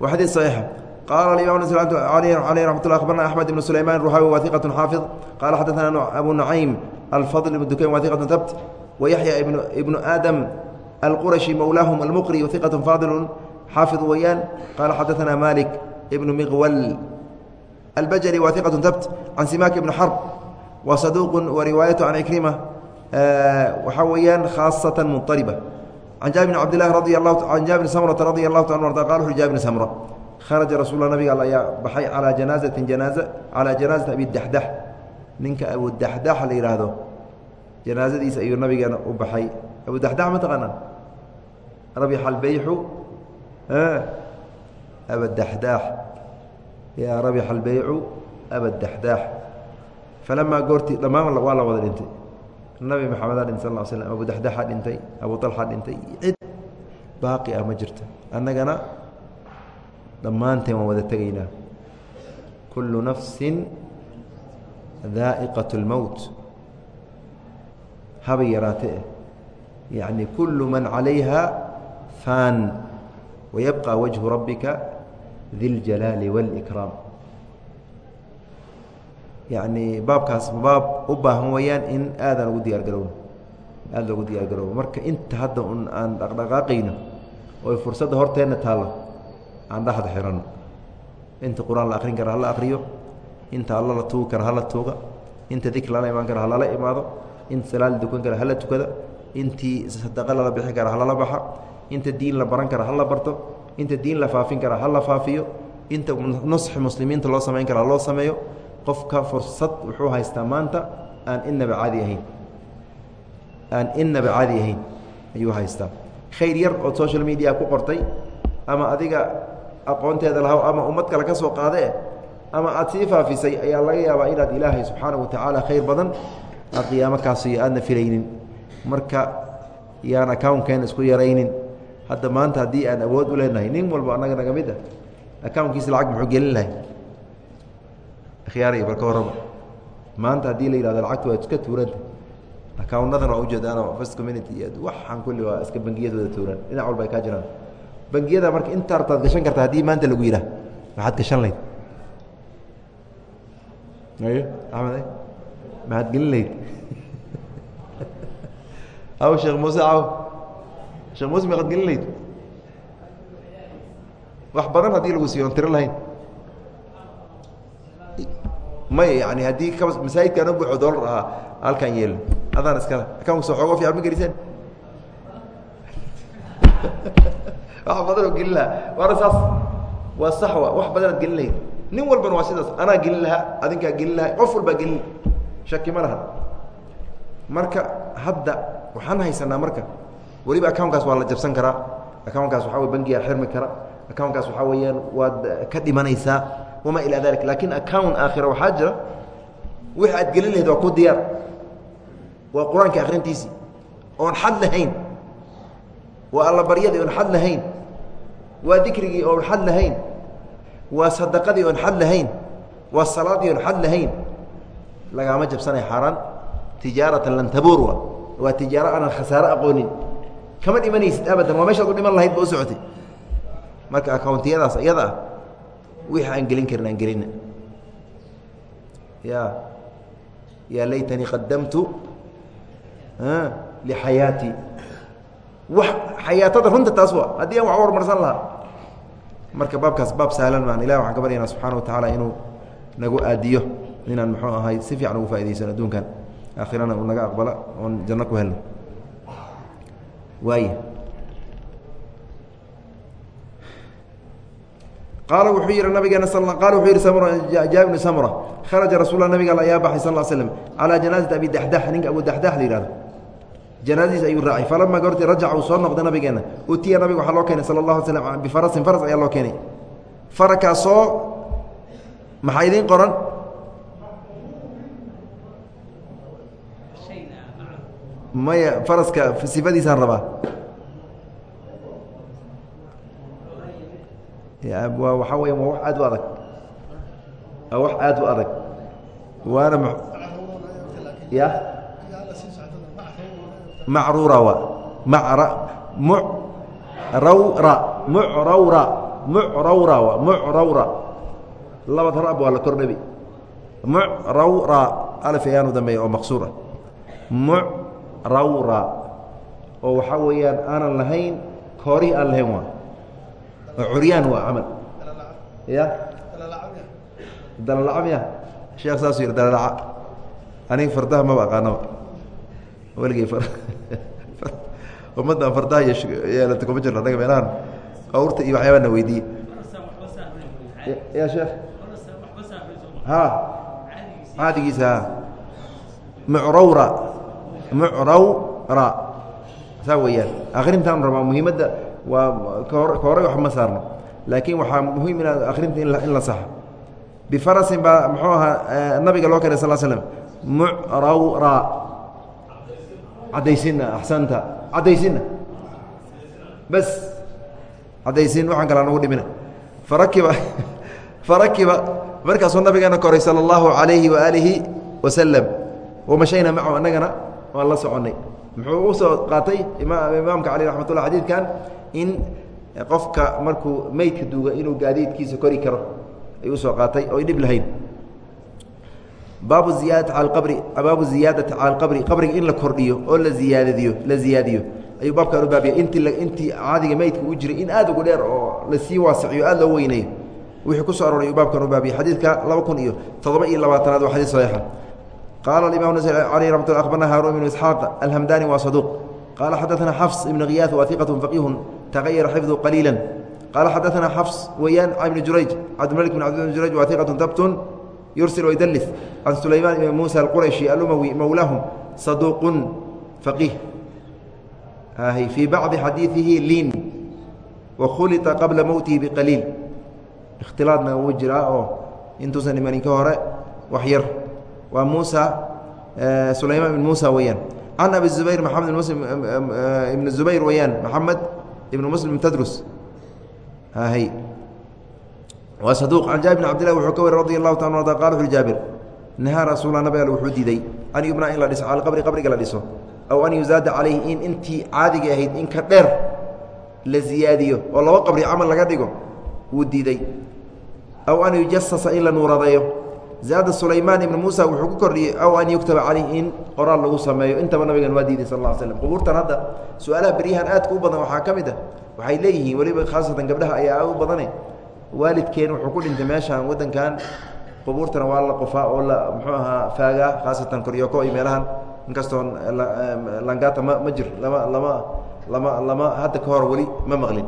A: waa xadiid saxiixa. Qala alimam aleyh ramat la abarna axmed ibn sulayman ruhawi wa iqat xaafid. Qala xadaana abu nucaym alfadl ibn dukayn wa iqat tabt wa yaxya ibnu aadam alqurashi mowlaahum almuqri iqat faadilu xaafid wayaan qala xadaana malik ibnu miqwal الbjلي wa ثiqة tbt can simak بn xrb wa صaduq wariwaayaة can ikrima waxaa weeyaan khaaصaة muطaribة can jaabir bn cabd lahi radi an jaabir smrata radi الlahu ta arda qala wuxu jaabir smra kharaja rasul nabiga al ayaa baxay calىa janaaزati janaaza calىa janaaزati abi daxdax ninka abudaxdax la yihaahdo janaazadiisa ayuu nabigeena u baxay abudaxdax ma taqaanaa rabix albeyxu abadaxdax yaa rabixa albaycu abadaxdaax falamaa goortii dhammaan waa la wada dhintay. Nabi maxamedaa dhintay sal slam abudaxdaxa dhintay abuu alxa dhintay cid baaqi ah ma jirto. Annagana dhammaanteen waan wada tegaynaa. Kullu nafsin daa'iqat اlmowt habay yaraatay eh yacni kullu man calayha faan wayabqa wajhu rabbika diljalaali wاlkraam yani baabkaas baab u baahan wayaan in aada lagu diyaar garowno aada lagu diyaar garowno marka inta hadda un aan dhaqdhaqaaqayno oy fursadda horteenna taallo aan dhaxda xirano inta qur'aan la akrin kara hala akriyo inta alla la tuugi kara hala tuuga inta dikri lala imaan kara halala imaado inta salaad dukan kara hala tukada intii sadaqo lala bixi kara halala baxa inta diin la baran kara hala barto inta diin la faafin kara hala faafiyo inta nusxi muslimiinta loo samayn kara loo sameeyo qofka fursad wuxuu haystaa maanta aan inaba caadi ahayn. Aan inaba caadi ahayn ayuu haystaa. Khayr yar ood social media ku qortay ama adiga aqoonteeda lahaw ama ummad kale ka soo qaadee ama aad sii faafisay ayaa laga yaabaa inaad ilaahay subxaanahu watacaala khayr badan aad qiyaamo kaasiyo aadna filaynin. Marka yaan accountkeen isku yaraynin hadda maanta haddii aan awood u leenahay nin walba annaga naga mid ah accounkiisa lacag muxuu gelin lahay? Khiyaariya barka horaba maanta haddii la yihahdo lacagta waa iska tuuranta accounnadan waa ujeedaanoo first community waxaan kulli waa iska bangiyadooda tuuran dhinac walba ay kaa jiraan. Bangiyada marka inta artaad gashan karta haddii maanta lagu yidhaah maxaad gashan layd ayo axmed maxaad gelin layd aw sheekh muuse aw sheekh muuse maxaad gelin layd wax badan haddii lagu siiyo on tiro lahayn may yani haddii masaajidkaan buuxo dolar ahaa halkaan yeelo adaan iskale akaan soo xoogo fiican ma geliseen wax badan oo gelin lahaa waana saas waa saxwa wax badanaad gelin lahayd nin walbana waa sidaas anaa gelin lahaa adinkaa gelin lahaa qof walbaa gelin shaki ma laha marka hadda waxaan haysanaa marka weliba accounkaas waa la jabsan karaa. Accounkaas wey bangigaa xirmi kara. Accounkaas waxaa weeyaan waad ka dhimanaysaa wamaa ilaa dalik. Laakiin account aakhira waxaa jira wixi aad gelin lahayd waa ku diyaar. Waa qur'aanka akhrintiisii. Oon xad lahayn. Waa allabaryadii oon xad lahayn. Waa dikrigii oon xad lahayn. Waa sadaqadii oon xad lahayn. Waa salaadii oon xad lahayn. Lagaama jabsanay xaaraan. Tijaaratan lan tabuur wa waa tijaaro aanan khasaare aqoonin kama dhimanaysid abadan waa meeshaad u dhiman lahayd ba u socotay. Marka akountiyadaas iyada ah wixii aan gelin karin aan gelina ya yaa laytanii qadamtu lixayaatii wax xayaatada runta taas wa haddii aan wax u lahaa. Marka baabkaas baab sahlan maan ilahi waxaan ka baryaynaa subxana wa tacaala inuu nagu aadiyo inaan muxuu ahay si fiican ugu faa'idaysano adduunkan. Aakhirana uu naga aqbala oon janno ku helno waaya qaala wuxuu yihi nabigeena qala wuxuu yihi samura jaa ibnu samura kharaja rasuul nabiga al ayaa baxay sal slm calaa janaazati abi daxdax ninka abu daxdax la yihahdo janaazadiis ayuu raacay falama goorti rajaca uu soo noqday nabigeena. Utiya nabiga waxaa loo keenay sala alay slm bifarasin faras ayaa loo keenay. Farakaasoo maxaa idiin qoran maya faraska sifadiisaan rabaa. Waxaa weya waa wax aad u adag. Wax aad u adag. Waana ya? Macruura wa mara murawra murawra murawra wa murawra labad rab waa la kordhabi. Murawra alf ayaanu dambeeya oo maqsuur murawra oo waxaa weeyaan aanan lahayn koorihi aan lahayn waa. Oo curyaan waa camal. Ya? Dalalacamya sheekh saasuu yidhi dalalaca aniga fardaha maba aqaanaba weligey ummaddan fardaha yeelata kuma jirno annaga meelahan. Awrta iyo waxyaabaa na weydiiye ya sheekh. Ha. Caadigiisa. Ha mucrawra mucrawra saa weeyaan. Akrintaan rabaa muhiimadda waa kahor ka horay wax ma saarno. Laakiin waxaa muhiim inaad akrinta in la saxo. Bifarasin baa muxuu ahaa nabiga loo keenay sal slm mucrawra caddaysina axsanta. Caddaysina bas. Caddaysin waxaan kala nagu dhimina farakiba farakiba markaasuu nabigeena koray sala allahu calayhi waaalihi wasalam wamashayna macahu annagana waan la soconnay muxuu u soo qaatay imaamka cali raxmat ullah xadiidkan in qofka markuu meydka duuga inuu gaadiidkiisa kori karo ayuu u soo qaatay oy dhib lahayn baabu ziyaadati cala qabri baabu ziyaadati cala alqabri qabriga in la kordhiyo oo la ziyaadadiyo la ziyaadiyo. Ayuu baabkan u baabiya intii intii caadiga meydka u jiray in aad ugu dheer oo la sii waasiciyo aad loo weyneeyo. Wixii ku soo aroray ayuu baabkan u baabiya xadiidka laba kun iyo toddoba iyo labaatanaad waa xadiis saxiixa qaala alimam nas aleyh ramat lla akhbarna haarun ibnu isxaaq alhamdani waa saduuq qaala xadaثana xafs ibn khiyaas wa iqat faqihun tagayara xifdu qaliila qaala xadaثana xafs weyaan ibn jurayj cabdimalik bn cabd jurayj wa iqatu dabtun yursil wydlis can sulaymaan ibn muusa alqurayshi alumawi mowlaahum saduuqun faqih fii bacdi xadiiثihi liin wakhulita qabla mowtihi biqaliil ikhtilaadna wuu jiraa oo intuusan imanin ka hore wax yar waa muusa sulaymaan ibn muusa weeyaan can abi zubayr maxamed ibn zubayr weeyaan maxamed ibn muslim tadrus. Hy waa saduuq can jaabir bn cabdillahi wuxuu ka wari radi allahu taala arda qala wuxu jaabir nahaa rasuula nabi al wuxuu diiday an yubnaa in la dhiso cala qabri qabriga la dhiso aw an yuzaada calayhi in intii caadiga ahayd in ka dheer la ziyaadiyo oo laba qabri camal laga dhigo wuu diiday. Aw an yujasasa in la nuuradeeyo zaada sulaymaan ibn muusa wuxuu ku kordhiyey aw an yuktaba calayhi in qoraal lagu sameeyo intaba nabigan waa diiday sal slam qubuurtan hadda su'aalaha beryahan aadka u badan waxaa ka mid a waxay leeyihiin weliba khaasatan gabdhaha ayaa u badane waalidkeen wuxuu ku dhintay meeshaan waddankan qubuurtana waa la qofaa oo la muxuu ahaa faagaa khaasatan koryoko iyo meelahan inkastoo langata ma ma jir lama lama lama lama hadda ka hor weli ma maqlin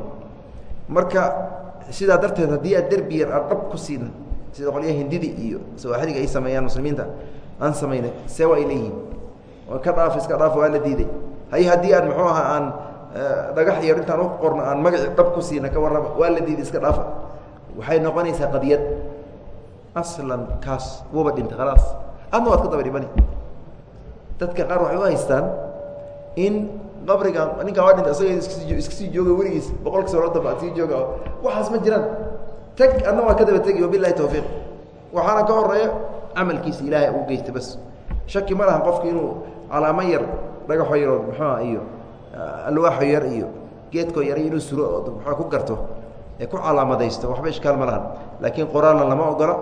A: marka sidaa darteed haddii aad derbi yar aad dhab ku siina sida qolyaha hindidi iyo sawaaxiliga ay sameeyaan muslimiinta aan samaynay see waa ay leeyihiin. Ka dhaaf iska dhaaf waa la diiday. Hay haddii aan muxuu ahaa aan dhagax yar intaan u qorno aan magaci dhab ku siina ka warraba waa la diiday iska dhaafa waxay noqonaysaa qadiyad. Aslan kaas wuba dhintay khalaas. Adna waad ka daba dhimani dadka qaar waxay u haystaan in qabriga ninkaa waa dhintay isaga iskasii iska sii jooga weligiis boqolka sano damba ad sii jooga waxaas ma jiraan tag adna waa ka daba tegi wabilahi tawfiiq. Waxaana ka horreeya camalkiisa ilaahay uu geystay bas. Shaki ma lahan qofku inuu calaamo yar dhagaxo yarood muxuua iyo alwaaxo yar iyo geedkoo yar inuu suro oo muxua ku garto ee ku calaamadaysto waxba ishkaal ma lahan. Laakiin qoraalna lama ogola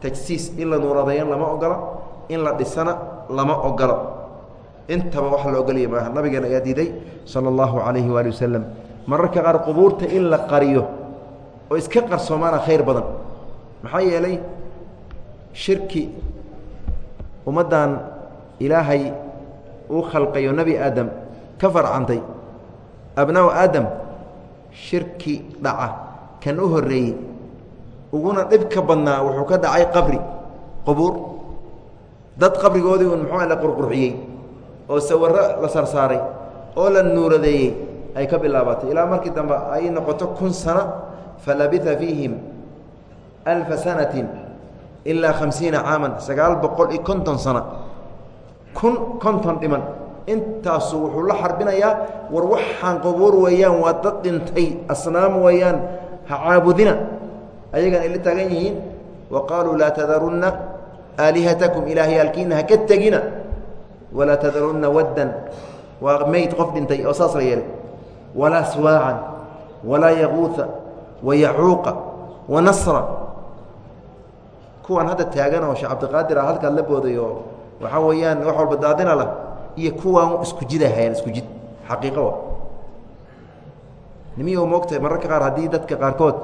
A: tajsiis in la nuuradeeyan lama ogola in la dhisana lama ogola intaba wax la ogolaya maaha. Nabigeena ayaa diiday sala allahu calayhi waali wasalam mararka qaar qubuurta in la qariyo oo iska qarsoomaana khayr badan. Maxaa yeelay shirki ummaddan ilaahay uu khalqayo nebi aadam ka farcantay. Abnaa aadam shirki dhaca kan u horreeyey uguna dhibka badnaa wuxuu ka dhacay qabri qubuur. Dad qabrigoodii un muxuu la qurqurxiyey oo sawirro la sarsaaray oo la nuuradeeyey ay ka bilaabatay. Ilaa markii dambe ay noqoto kun sano falabita fiihim alfa sanatin ilaa khamsiina caaman sagaal boqol iyo konton sano kun konton dhiman. Intaasu wuxuu la xarbinayaa war waxaan qubuur weeyaan waa dad dhintay asnaam weeyaan ha caabudina. Ayagan ay la taagan yihiin wa qaaluu laa tadarunna aalihatakum ilaahyaalkiina ha ka tegina. Walaa tadarunna waddan waa meyd qof dhintay oo saas la yeelay. Walaa swaacan walaa yaquuha wa yacuuqa wa nasra. Kuwan hadda taagan oo sheekh cabdiqaadir ah halkaad la booday oo waxaa weeyaan wax walba daadina lah iyo kuwaan isku jida hayaan isku jid. Xaqiiqo wa. Nimiyo moogtahay mararka qaar haddii dadka qaarkood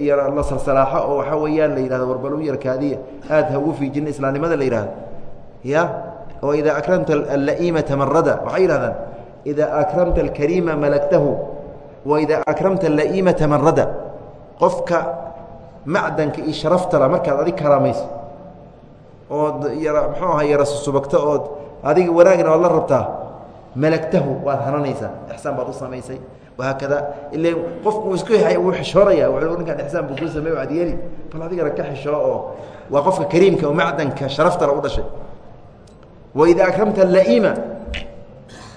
A: yar la salsalaaxo oo waxaa weeyaan la yidhahdo warbalu yarkaadiya aad ha ugu fiijina islaamnimada la yidhahdo. Ya? Oo idaa akramta alla'iimata marada waxay yidhahdaan idaa akramta alkariima malagtahu wa idaa akramta alla'iimata marada qofka macdanka iyo sharaftala markaad adig karaamayso ood yara muxuu aha yara susubagto ood adiga wanaagna oad la rabtaa malagtahu waad hananaysaa ixsaan baad u samaysay wahaakada ile qofku isku wuu xishoonaya ninkaan ixsaan buu kuu samey waad yeeli bal adigana ka xishoo oo waa qofka kariimka oo macdanka sharaftala u dhashay. Waidaa akramta laima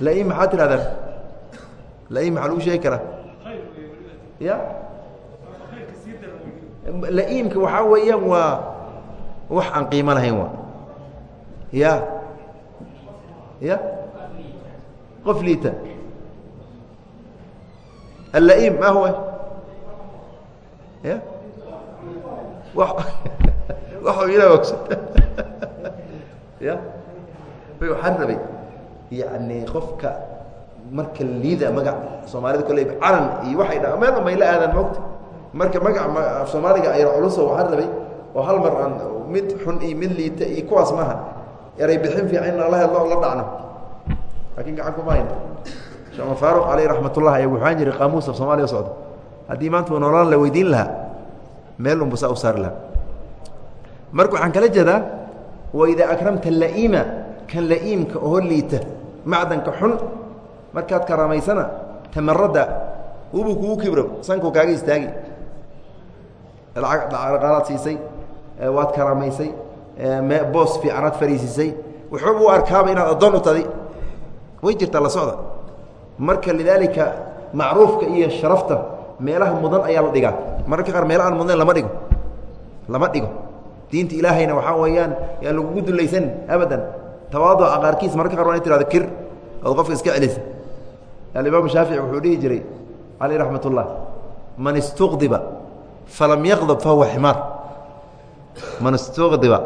A: laim maxaa tirahdaan laim maxaa lagu sheegi karaa ya laimka waxaa weeyaan waa wax aan qiimo lahayn waa ya ya qof liita allaim ma huwa ya wa waxuu ila ogso ya waxaan rabay yani qofka marka liida magac soomaalida kolley calan iyo waxay dha meel dhan bay la aadaan mogta marka magac af soomaaliga ayar culuso waxaan rabay oo hal mar aan mid xun iyo mid liita iyo kuwaas maaha eray bixin fiican in lala hedlo o la dhacno. Laakiin gacan kuma hayno sheekh faaruq caleyh raxmatullah ayaa wuxuaan jiray qaamuus af soomaaliya socda haddii maanta uu noolaan la weydiin lahaa meel unbu saa u saari lahaa. Marka waxaan kala jeedaa waidaa akramta laima kan la'iimka oo liita macdanka xun markaad karaamaysana tamaradda ubuu kugu kibro sankuu kaaga istaagi. Dhaqaalaad siisay waad karaamaysay boos fiicanaad fariisisay. Wuxuuba u arkaaba inaad addoon u tadi. Way jirtaa la socda. Marka lidaalika macruufka iyo sharafta meelaha mudan ayaa la dhigaa. Mararka qaar meelo aan mudnayn lama dhigo. Lama dhigo. Diinta ilaahayna waxaa weeyaan yaan lagugu dulaysan abadan. Tawaaduca qaarkiis mararka qar waa in tirahdo kir. Ood qofka iska celisa alimaam shaafici wuxuu dhihi jiray caleyh raxmat ullah man istuqdiba falam yaqdab fahuwa ximaar. Man istuqdiba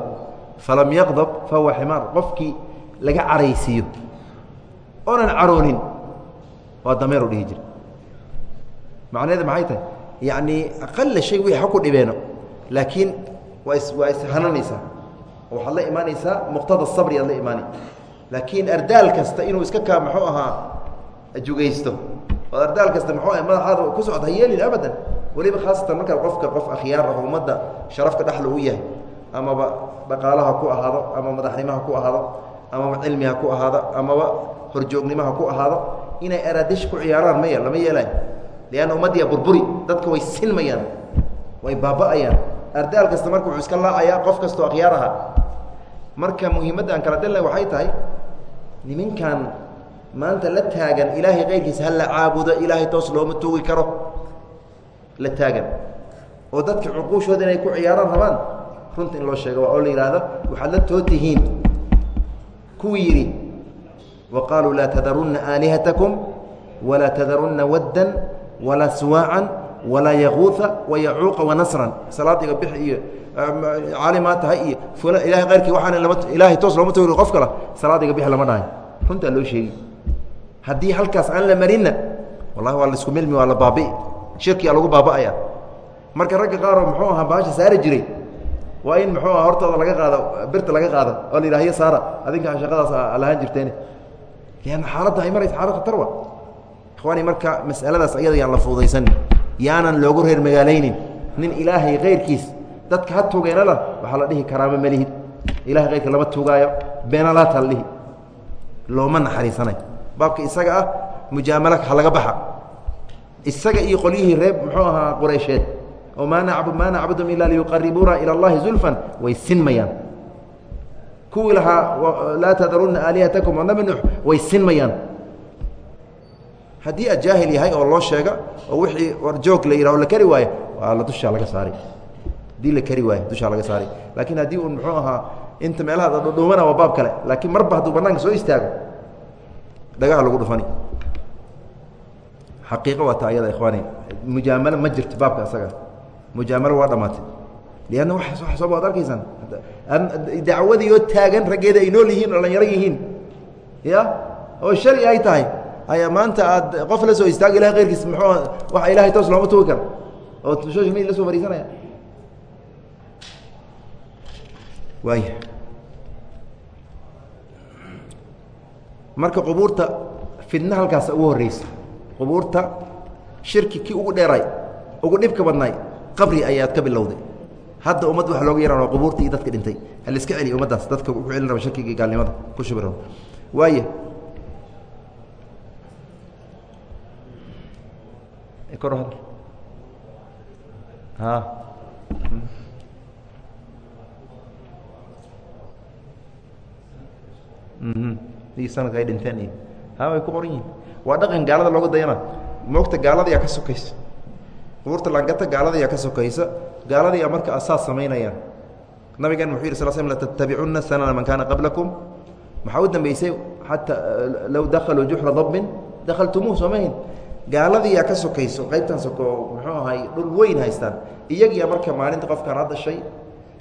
A: falam yaqdab fahuwa ximaar. Qofkii laga caraysiiyo oonan caroonin waa dameeru dhihi jira macnaheeda maxay tahay? Yacnii aqala shay wixii ha ku dhibeeno laakiin waa is waa ishananaysaa waxaad la imaanaysaa muqtada sabri aad la imaanay laakiin ardaal kasta inuu iska kaa muxuu ahaa jugaysto. Oo ardaal kasta muxuu aha madaxaada ku socod ha yeelin abadan. Weliba khaasatan markaa qofka qof akhyaar ah ummadda sharafka dhexla u yahay amaba dhaqaalaha ku ahaado ama madaxnimaha ku ahaado amaba cilmiha ku ahaado amaba horjoognimaha ku ahaado inay araadish ku ciyaaraan maya lama yeelayo lianna ummaddiya burburi dadka way silmayaan way baaba'ayaan. Ardaal kasta marka wuxuu iska laacayaa qof kastoo akhyaar aha marka muhiimadda aan kala dalnay waxay tahay niminkan maanta la taagan ilaahay kayrkiisa ha la caabudo ilaahay toos looma tuugi karo. La taagan. Oo dadka cuquushooda inay ku ciyaaraan rabaan runta in loo sheego oo la yidhaahdo waxaad la too tihiin kuwii yidhi wa qaaluu laa tadarunna aalihatakum walaa tadarunna waddan walaa suwaacan walaa yaquuha wayacuuqa wanasran salaad iga bixi iyo caalimaa tahay iyo ilahay kayrkii waxaan lama ilaahay toos looma tugi qof kale salaad iga bixi lama dhahay. Runtaa loo sheegi haddii halkaas aan la marinna wallahi waa la isku milmi waa la baabi'i shirkiyaa lagu baaba'aya marka ragga qaaroo muxuu ahaa baasha saari jiray waa in muxuu aha hortooda laga qaado birta laga qaado oo la yidhahyo saara adinka shaqadaas lahaan jirteen lianna xaaladda ay maraysa xaalad khatar wa ikhwaani marka mas'aladaas ayada yaan la fuudaysanin yaanan loogu reer magaalaynin. Nin ilaahay kayrkiis dadka ha tugeenala waxaa la dhihi karaama melihid. Ilahay kayrka lama tugaayo beenalaata la dhihi. Looma naxariisanay baabka isaga ah mujaamala ha laga baxa. Isaga iyo qolyihii reer muxuu ahaa qureysheed oo maa nacbu maa nacbudum ila liyuqaribuuna ila allahi zulfan way sinmayaan kuwii lahaa laa tadarunna aalihatakum nabi nuux way sinmayaan haddii aad jaahil yahay oo loo sheega oo wixii warjoog la yidhaho la kari waayo waa la dushaa laga saaray haddii la kari waayo dushaa laga saaray laakiin haddii uu muxuu ahaa inta meelaha dhudhuumana waa baab kale. Laakiin marba hadduu banaanka soo istaago dhagaha lagu dhufani. Xaqiiqo waa ta ayada ikhwaani. Mujaamalo ma jirto baabka isaga. Mujaamalo waa dhamaatay. Lianna wa wa sooba ad arkaysaan. Dacwadii oo taagan raggeeda ay nool yihiin oo dhalinyaro yihiin. Ya? Oo shari ay tahay. Ayaa maanta aad qof la soo istaaga ilahay keyrkiis muxuu waxa ilahay toos looma tugi karo. Oo social media la soo fariisanaya. Waaya marka qubuurta fidna halkaas ugu horreysa. Qubuurta shirki kii ugu dheeray ugu dhibka badnaay qabri ayaad ka bilowday. Hadda ummad waxa looga yaran waa qubuurta iyo dadka dhintay. Haliska celiya ummaddaas dadka ku celin raba shirkiga iyo gaalnimada ku shubi raba. Waaya kor hadal a sanadka ay dhinteen iyo ha way ku qoran yihiin waa dhaqan gaalada looga dayana. Moogta gaalada yaa ka sokaysa. Qubuurta langata gaalada yaa ka sokaysa. Gaalada yaa marka asaas samaynayaan nabigan wuxuu yidhi sal sl latattabicunna sanana man kaana qablakum. Maxaa u dambeysay xataa low dakaluu juxra dabbin dakhaltumuuh soomahin gaaladii yaa ka sokayso qaybtan soko muxuu ahay dhul weyn haystaan. Iyagiyaa marka maalinta qofkaan had dhashay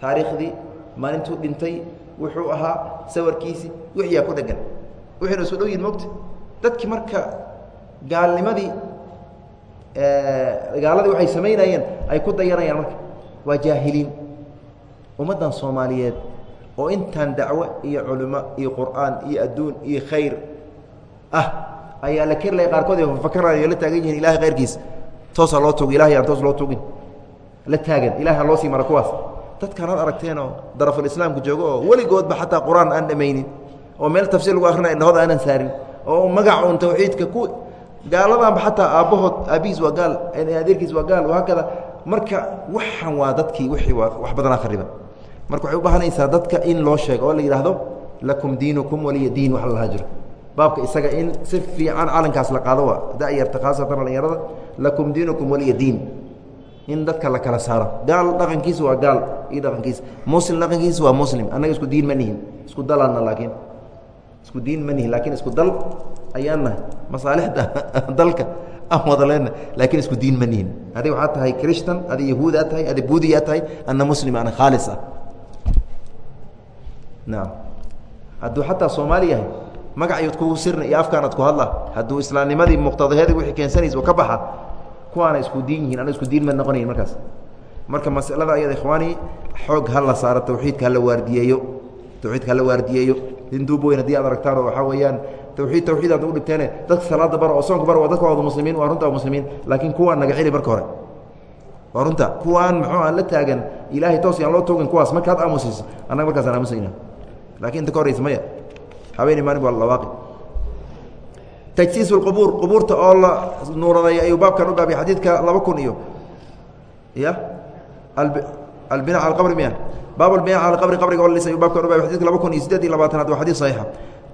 A: taariikhdii maalintuu dhintay wuxuu ahaa sawirkiisii wixiyaa ku dhegan wixiina isu dhow yihiin mogta dadkii marka gaalnimadii gaaladii waxay samaynayeen ay ku dayanayaan marka waa jaahiliin. Ummaddan soomaaliyeed oo intaan dacwo iyo culimo iyo qur'aan iyo adduun iyo khayr ah ayaa la kerlaya qaarkood ay fakaraayo la taagan yihiin ilahay khayrkiis. Toosaa loo tugi ilahay aan toos loo tugin. La taagan ilahay ha loo sii mara kuwaas. Dadkaan ad aragteenoo darafulislaamka joogo oo weligoodba xataa qur'aan aan dhamaynin oo meel tafsiir lagu akrinaya indhahooda aanan saarin oo magac un tawxiidka ku gaaladaanba xataa aabbahood aabihiis waa gaal adeerkiis waa gaal haakada marka waxan waa dadkii waa wax badanaa khariban marka waxay u baahanaysaa dadka in loo sheego oo la yidhaahdo lakum diinukum waliya diin wax lalahaa jiro baabka isaga in si fiican calankaas la qaado waa dayarta khaasatan dhalinyarada lakum diinukum waliya diin in dadka la kala saaro. Gaal dhaqankiisa waa gaal iyo dhaqankiisa muslim dhaqankiisa waa muslim annaga isku diin ma nihin isku dalaanna laakiin isku diin ma nihin laakiin isku dal ayaan nahay masaalixda dalka aan wada leenahay laakiin isku diin ma nihin. Adig waxaad tahay christan adi yahuudaa tahay adi buudiyaa tahay anna muslim ana khaalis ah. Naam. Hadduu xataa soomaali yahay magacayood kugu sirna iyo afkaanad ku hadla hadduu islaamnimadii muqtadaheedi wixii keensanaysa ka baxa kuwaana isku diin yihiin ana isku diin ma noqonayin markaas. Marka masalada ayada ikhwaani xoog ha la saaro tawxiidka hala waardiyeeyo tawxiidka hala waardiyeeyo hinduub weyn haddii aad aragtaan oo waxaa weeyaan tawxiid tawxiid aad u dhigteene dadka salaada bara oo soonka bara waa dadka wada muslimiin waa runta muslimiin laakiin kuwaan naga celi marka hore. Waa runta kuwaan muxuu aan la taagan ilaahay toos aan loo toogin kuwaas markaad aamusiso annaga markaas aan aamusayna laakiin inta ka horeysa maya habeeni maalin waa lalawaaqi tajsiis اqubuur qubuurta oo la nuuraday ayuu baabkan u baabay xadiidka laba kun iyo ya albina al qabri miya baab bina al qabri qabriga oo la dhisay baabka hore xadiidka laba kun iyo siddeed iyo labaatanaad waa xadiis saxiixa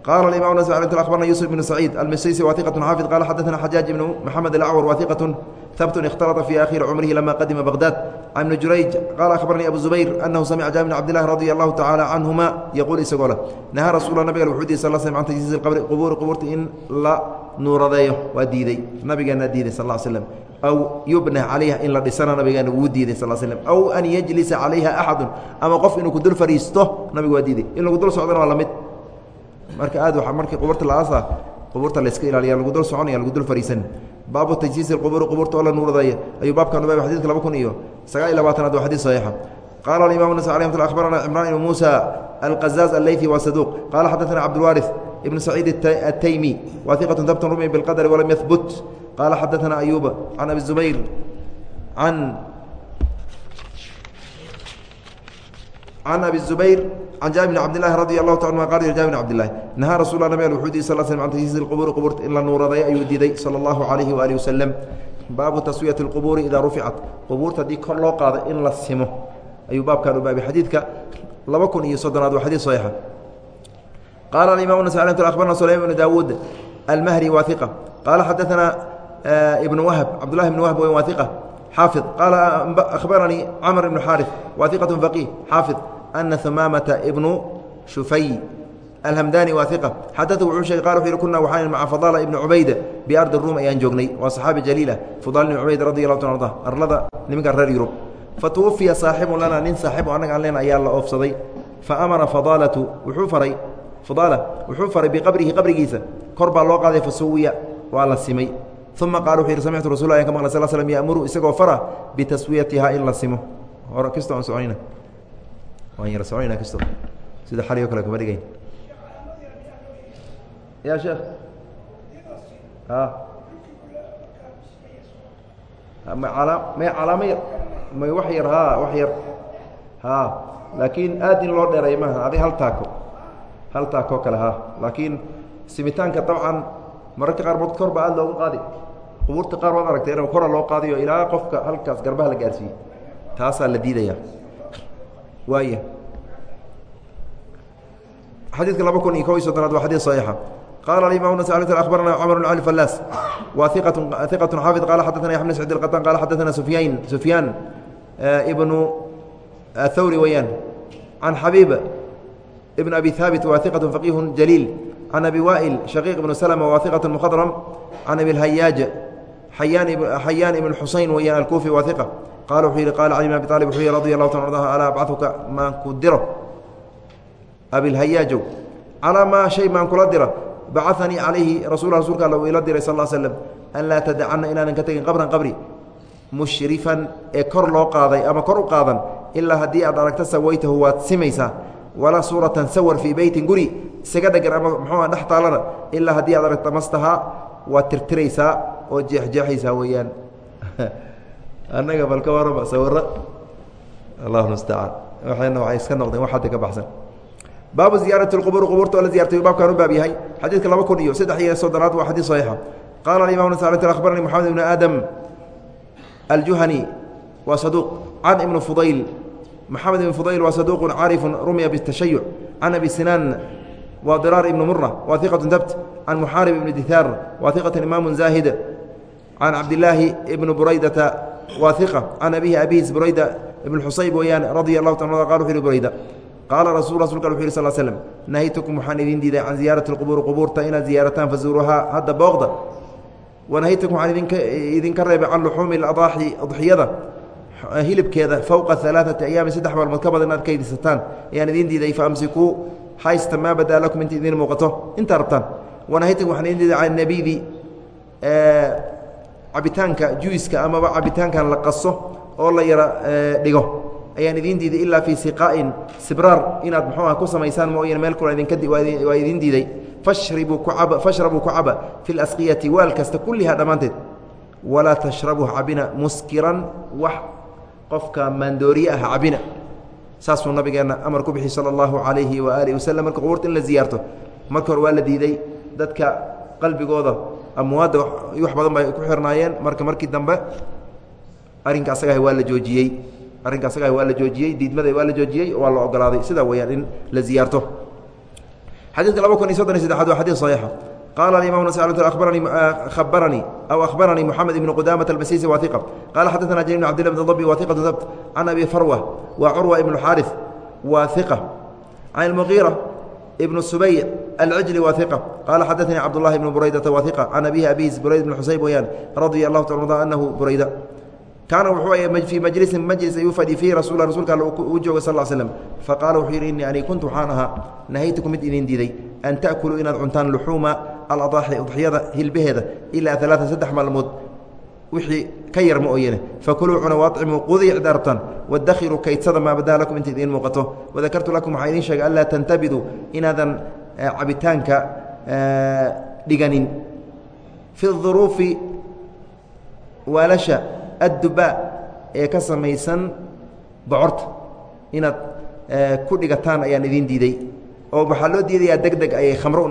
A: qala alimam nasbi alayh akhbarna yusuf bnu saciid almisaysi wahiqatu xaafid qala xadaثana xajaaj ibnu maxamed alacwar wahiqatun habtun ikhtalata fii akhiri cumrihi lama qadima baqdad can ibni jurayj qaala akhbaranii abu zubayr annahu samica jaabir bn cabdillahi radia allahu tacaala canhuma yaquul isagoo leh nahaa rasuullah nabiga wuxuudiiy sal slm can tajhiizi qabri qubuuri qubuurta in la nuuradeeyo waa diidey nabigeenna diiday sal slam aw yubna calayha in la dhisana nabigeena wuu diiday sal slm aw an yejlisa calayha axadu ama qof inuu ku dul fadhiisto nabigu waa diiday in lagu dul socdana waa la marka aad wa markii quburta laaasa qubuurta layska ilaaliya lagu dul soconaya lagu dul fariisan baabu tajsiisi qubuuri qubuurta oo la nuuraday ayuu baabkan ubaaba xadiidka laba kun iyo sagaal iyo labaatanaad waa xadiid saxiixa qaala alimamu nas a akhbarana cimraan ibn muusa alqazaaz aleyfi waa saduuq qaala xadaana cabdulwaariث ibn saciid ataymi wa iqat dabtn rumi biاlqadri walam yahbut qala xadaثna ayuba can abi zubayr an can abi zubayr can jaabir bn cabdilahi radi allahu ta anuma qala jabir bn cabdilahi nahaa rasul nabig wuxuu diiday sal slm an tajsiis اqubuuri qubuurta in la nuuraday ayuu diiday salى اllahu alayhi waalihi waslem baabu taswiyati اlqubuuri idaa ruficat qubuurta haddii kor loo qaado in la simo ayuu baabkan u baabay xadiidka laba kun iyo soddonaad waa xadiid saxiixa daawuud almahri waa iqa qaala xadaثana ibnu wahb cabdullahi ibn wahb waa iqa xaafid qaala akhbaranii camr ibnu xaariث waa iqat faqih xaafid ana humaamata ibnu shufay alhamdani waa iqa xadau wuxuu sheegay qala wuxu yihi kuna waxaan maca fadala ibni cubayda biardi ruum ayaan joognay waa jaliila fudal ibn cubayd radi allahu ta arda arlada nimanka reer saaxibu lana nin annaga aan leen ayaa la oofsaday amara fadaalatu wuxuu fadaala wuxuu faray biqabrihi qabrigiisa. Kor baa loo qaaday fasuwiya waa la simay. Uma qaala wuxuu yihi samictu rasul ayan ka maqlay sal slm ya'muru isagoo fara bitaswiyatihaa in la simo. Hore kisto aan soconayna waan yara soconayna kisto. Sida xali o kale kuma dhigayn. Ya sheekh. A may calaamo yar may wax yar ha wax yar. Ha laakiin aad in loo dheeray maaha adig hal taako hal taakoo kale ha laakiin simitaanka dabcan mararka qaar mood kor baa aad loogu qaadi qubuurta qaar waad aragtay in kora loo qaadiyo ilaa qofka halkaas garbaha la gaarsiiyey taasaa la diidaya waaya xadiidka laba kun iyo kob iyo soddonaad waa xadiid saxiixa qala aimam nas abarana cmr bn cali falas wa iqat xaafid qala xadaثna yaxya bn sacid اqaطan qala xadaثna sufyan sufyaan ibnu thawri weyaan can xabiib ibn abi haabit wa iqaة faqiih jaliil can abi waئil shaqiiq ibn slma wa iqaة mkhadrm can abi اhayaaj xayaan ibn xusayn weyaan alkufi wa iqa qala wuxuu yihi qala cali bn abi alib wuxuu yihi radi allahu ta arda alaa abcaثuka maan ku diro abilhayaajow calaa maa shay maan kula dira bacanii calayhi rasul rasulka all uu ila diray sal slm an laa tadacana inaanan ka tegin qabran qabri mushrifan ee kor loo qaaday ama kor u qaadan ilaa haddii aad aragto sawaytahu waad simaysaa walaa suuratan sawar fii beytin guri isaga dhegan ama muxuua dhex taalana ilaa haddii aad aragto mastahaa waad tirtiraysaa oo jeexjeexaysaa weeyaan. Annaga balka warama sawiro allahu mustacaan waxayna waxay iska noqdeen wax hadda ka baxsan. Baabu ziyaarati اqbur qubuurta oo la ziyartay baabkan u baab yahay. Xadiidka laba kun iyo saddex iyo soddonaad waa xadiid saxiixa. Qala aimam nas akhbaranii moxamed ibn aadam aljuhani waa saduuq can ibni fudayl moxamed ibn fudayl waa saduuqu caarifu rumiya bitashayuc can abi sinaan waa diraar ibni mura waa iqatu dabt can muxaarib ibni dithaar waa iqatu imaamu zaahid can cabdilaahi ibni buraydata waa iqa can abihi abiis burayda ibn xusayb weeyaan radia allahu ta qal wuxu yhi burayda qaala rasul rasulka wuxu yhi sl slm nahaytukum waxaan idin diiday can ziyaarati اlqubuuri qubuurta inaad ziyaarataan fazuuruuhaa hadda booqda wanahaytukum waxaan idinka reebay can luxuumi اladaaxi udxiyada hilibkeeda fowqa alaaثati ayaamin saddex maalmood ka badan inaad kaydisataan ayaan idin diiday faamsikuu haysta maa badaa lakum inta idin muuqato. Intaa rabtaan wanahaytukum waxaan idin diiday can nabidi cabitaanka juiska amaba cabitaankan la qaso oo la yara dhigo. Ayaan idiin diiday ilaa fii siqaa'in sibraar. Inaad muxuu ah ku samaysaan mooyane meel kula idinka waa idiin diiday. Fashribuu ku caba fashrabuu ku caba fi lasqiyati waal kasta kullihaa dhammaanteed. Walaa tashrabuu cabina muskiran wax qofka maandooriye ah cabina. Saasuu nabigeenna amar ku bixi sala allahu calayhi wa aalihi wasalam marka qubuurta in la ziyaarto. Marka hore waa la diiday dadka qalbigooda amwaadda wax badan bay ku xirnaayeen. Marka markii dambe arrinka asagaha waa la joojiyey. Arrinka asagaha waa la joojiyey. Diidmada waa la joojiyey. Waa la ogolaaday. Sidaa weyaan in la ziyaarto. Xadiidka laba kun iyo soddon iyo saddexaad waa xadiid saxiixa nas abaranii khabaranii aw akhbaranii moxamed ibnu qudaamata albasiisi wa iqa qaala xadaثana jali bn abdillah bn dabi wa iqatu dabt can abi farwa wa curwa ibnu xaarif wa iqa can ilmugiira ibn subayc alcijli wa iqa qaala xadaanii cabdullahi ibnu buraydata wa iqa can abihi abiis burayd bn xusayb weyaan radia allahu ta anahu burayda kaana wuxuu fii majlisin majlis ayuu fadhi fiihi rasul rasulka all uu jooga sal slm faqaala wuxuu yidhi innii ani kuntu waxaan ahaa nahaytukum mid idin diiday an ta'kuluu inaad cuntaan luxuuma aladaaxi udxiyada hilbaheeda ilaa alaaa saddex maalmood wixii ka yar ma ooyane fakuluu cuna waacimuu qudiya cid arabtaan wadakhiruu kaydsada maa badaa lakum inta idiin muuqato. Wadakartu lakum waxaa idiin sheegay anlaa tantabiduu inaadan cabitaanka dhiganin. Fi duruufi waalasha addubaa ee ka samaysan bocorta. Inaad ku dhigataan ayaan idiin diiday. Oo waxaa loo diidayaa deg deg ayay khamro u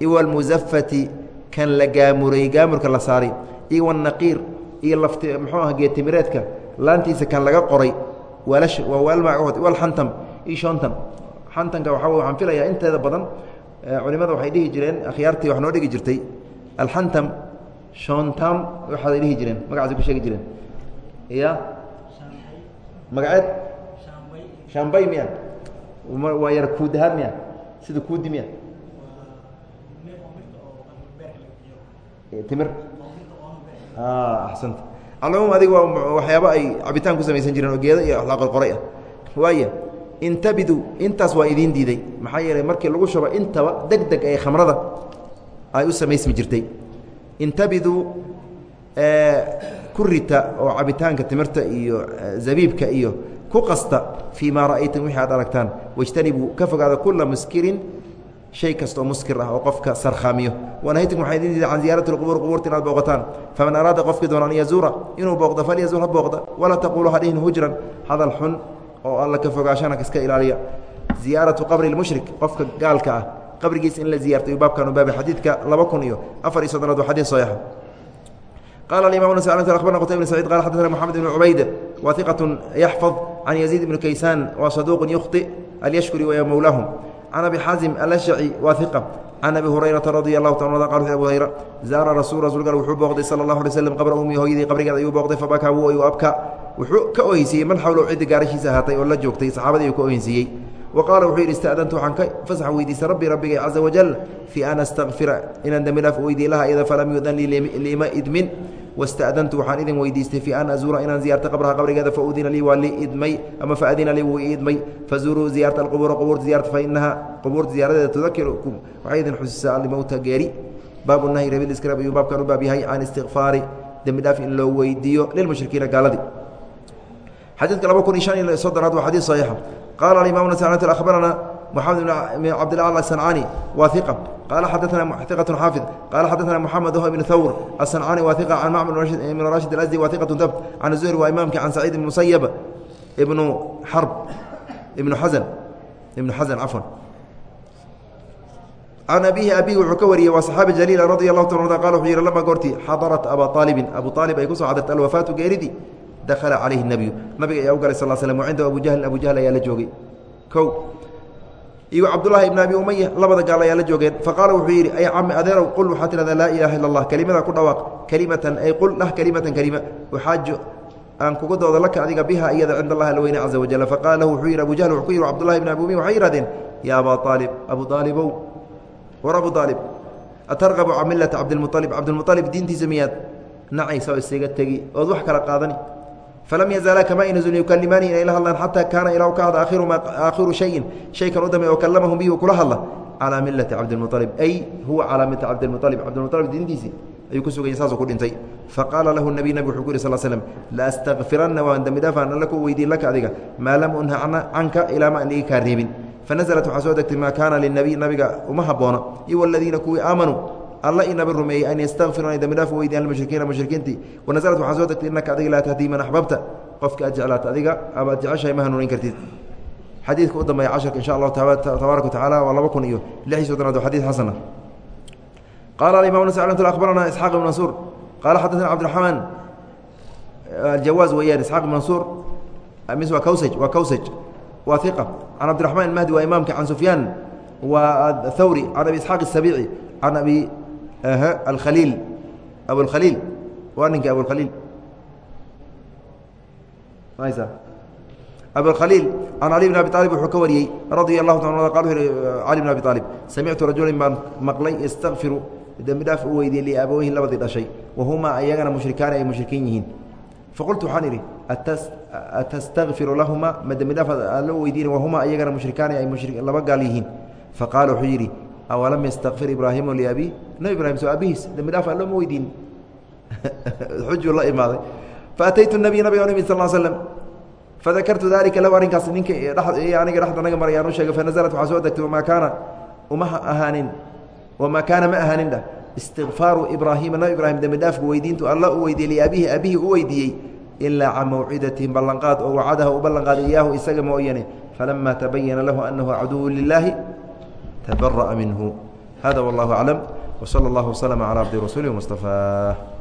A: iwalmusafati kan la gaamuray gaamurka la saaray iyo wanaqiir iyo lafti muxuu aha geetimireedka laantiisa kan laga qoray waalasha waa waal magacood walxantam iyo shoontan. Xantanka waxaa waxaan filayaa inteeda badan culimada waxay dhihi jireen akhyaartii wax noo dhigi jirtay. Alxantam shontam waxaaday dhihi jireen magacaasay ku sheegi jireen. Ya magaceed? Shambay miya. Waa yar kuudahaan miya sida kuudi miya timir. Axsanta alcumuum adiga waa waxyaaba ay cabitaan ku samaysan jireen oo geedo iyo aqoqoray ah. Waaya intabidu intaas waa idiin diiday. Maxaa yeelay markii lagu shubo intaba deg deg ee khamrada ay u samaysmi jirtay. Intabiduu ku rita oo cabitaanka timirta iyo zabiibka iyo ku qasta fii maa ra'aytum wixii aad aragtaan. Wajtanibuu ka fogaada kula muskirin shay kasta oo muskir ah oo qofka sarkhaamiyo wanahaytum waxaa idin diida can ziyaarati lqubuur qubuurta inaad booqataan? Faman araada qofkii doona an yazuura inuu booqdo falyazuur ha booqda walaa taquluu hadhihin hujran. Hadal xun oo alla ka fogaashana iska ilaaliya. Ziyaaratu qabri lmushrik qofka gaalka ah. Qabrigiisa in la ziyartay baabkan baab xadiidka laba kun iyo afar iyo soddonaad waa xadiid saxiixa qala alimam nas abarna qutayb bn sacid qala xadana moxamed ibn cubayd wa iqatu yaxfad can yaziid ibni kaysaan wa saduuqun yukhطi alyashkuri waya mowlaahum can abi xaazim alashci waa iqa can abi hurayrata radi allahu taala qal abi hurayra zaara rasul rasulka wuxuu booqday sala allahu alay slam qabra ummi hooyadii qabrigeed ayuu booqday fabakaa wuu oy abka wuxuu ka ohensiiyey man xawlow ciddi gaarashiisa ahaatay oo la joogtay saxaabadii ayuu ka ohensiiyey wa qaala wuxuu yidhi istaadantu waxaan ka fasax weydiistay rabbii rabbigay caza wajal fii an astakfira inaan dembidhaaf weydiiy laha iyada falam yudan liima idmin wastadantu waxaan idin weydiistay fi an azuura inaan ziyaarta qabraha qabrigeeda faudina lii waa lii idmay ama faadina lii wuu idmay fazuuruu ziyaarta alqubuura qubuurta ziyarta fainaha qubuurta ziyaaradeeda tudakirukum waxay idin xusiisaa limowta geeri baabu nahyi rabiliskrab ayuu baabkan u baab yahay can istikfaari dembi dhaaf in loo weydiiyo lilmushrikiina gaaladii xadiidka laba kun iyo shan iyo soddonaad waa xadiid saxiixa qaala alimaamuna sanat akhbarana moxamed bn cabdillah alsancani waa iqa qala xadaana iqatu xaafid qala xadaana moxamed ho ibn thawr asancani wa iqa can macmar ibn rashid alasdi wa iqatu dabt can zuhri waa imaamki can saciid ibn musayab ibnu xarb ibnu xasan ibnu xasan cafwan can abihi abihi wuxuu ka wariyey waa saxaabi jaliila radi allahu ta qala wuxuu yihi lama goortii xadarat aba aalibin abu aalib ay ku soo xadartay alwafaatu geeridii dakhala calayhi nebiyu nabiga ayaa u galay sal slm wa cindahu abu jahlin abu jahl ayaa la joogay kow iyo cabdullaahi ibn abi umaya labada gaal ayaa la joogeen. Faqaala wuxuu yidhi ay cami adeerow qul waxaa tidhahdaa laa ilaha illa allah kelimada ku dhawaaq kelimatan ay qul dhah kelimatan kelima. Uxaaju aan kugu doodo laka adiga biha iyada cinda allahi alweyne caza wajal faqaala lahu wuxuu yidhi abu jahl wuxuu ku yidhi cabdullahi bn abi waxay yihahdeen ya abaa aalib abu aalibow war abu aalib atarqabu can millata cabdilmualib cabdilmualib diintiisa miyaad nacaysa oo isaga tegi ood wax kala qaadani falam yazaalaa kama inazun yukalimaanii inay la hadlaan xataa kaana ilaa ka hada aakhiru shayin shaykan u dambe oo kallamahum bihi kula hadla calaa millati cabdilmualib ay huwa calaa millati cabdilmualib cabdilmualib diintiisii ayuu ku sugayay saasuu ku dhintay faqaala lahu nabi nabig wuxuu ku yiri sal slm laastakfiranna waan dembi dhaafaan alla ku weydiin laka adiga maa lam unha canka ilaa ma an iga kaa reebin fanaزlat waxaa soo degtay nabiga uma iyo waladiina kuwii aamanuu alla inaba rumeeyey an yastaqfiru inay dambi dhaaf lmushrikiina mushrikiintii wanasalat waxaa soo tagtay innaka adiga laa tahdii man axbabta qofka aad jeclaata adiga ama jeceshahay ma hanuunin kartid xadiidka u dambeeya casharka insha allahu tabaaraka watacaala waa laba kun iyo lix iyo soddonaad waa xadiid xasana qaala alimam nas akhbarana isxaaq ibn mansuur qaala xaddaana cabdiraxmaan aljawaaz weeyaan isxaaq ibn mansuur mis waa kawsaj waa kawsaj waa iqa can cabdiraxmaan mahdi waa imaamka can sufyaan waa athawri can abi isxaaq asabiici can abi alkhaliil abulkhaliil waa ninka abulkhaliil abulkhaliil can cali bn abi aalib wuxuu ka wariyey radia allahu ta qal cali bn abi aalib samictu rajulan baan maqlay ystakfiru dembi dhaaf u weydiiyey liaabaweyhi labadii dhashay. Wahumaa ayagana mushrikaani ay mushrikiin yihiin. Faqultu waxaan idhi atastakfiru lahuma? Ma dembi dhaaf aad la weydiina wahumaa ayagana mushrikaani laba gaal yihiin. Faqaala wuxuu awalam yastakfir ibraahimu liabii nabi ibrahim soo aabihiis dembi dhaaf aan looma weydiin. Xujuu la imaaday. Faataytu nabiy nabiga nimi sal slm fadakartu dalika lahu arrinkaas ninka aniga dhexda maray aan u sheegay waxaa soo degtay wamaa kaana uma ahaanin wamaa kaana ma ahaanin dhah istikfaaru ibraahima nabi ibraahim dembi dhaafku weydiintu alla u weydiiyey liabihi abihi u weydiiyey ilaa can mawcidatin ballanqaad oo wacadaha u ballanqaaday iyaahu isaga mooyane falama tabayana lahu anahu caduwu lilaahi tabara'a minhu hada wallahu aclam wsala allahu waslama calaa cabdi rasuuli mustafaah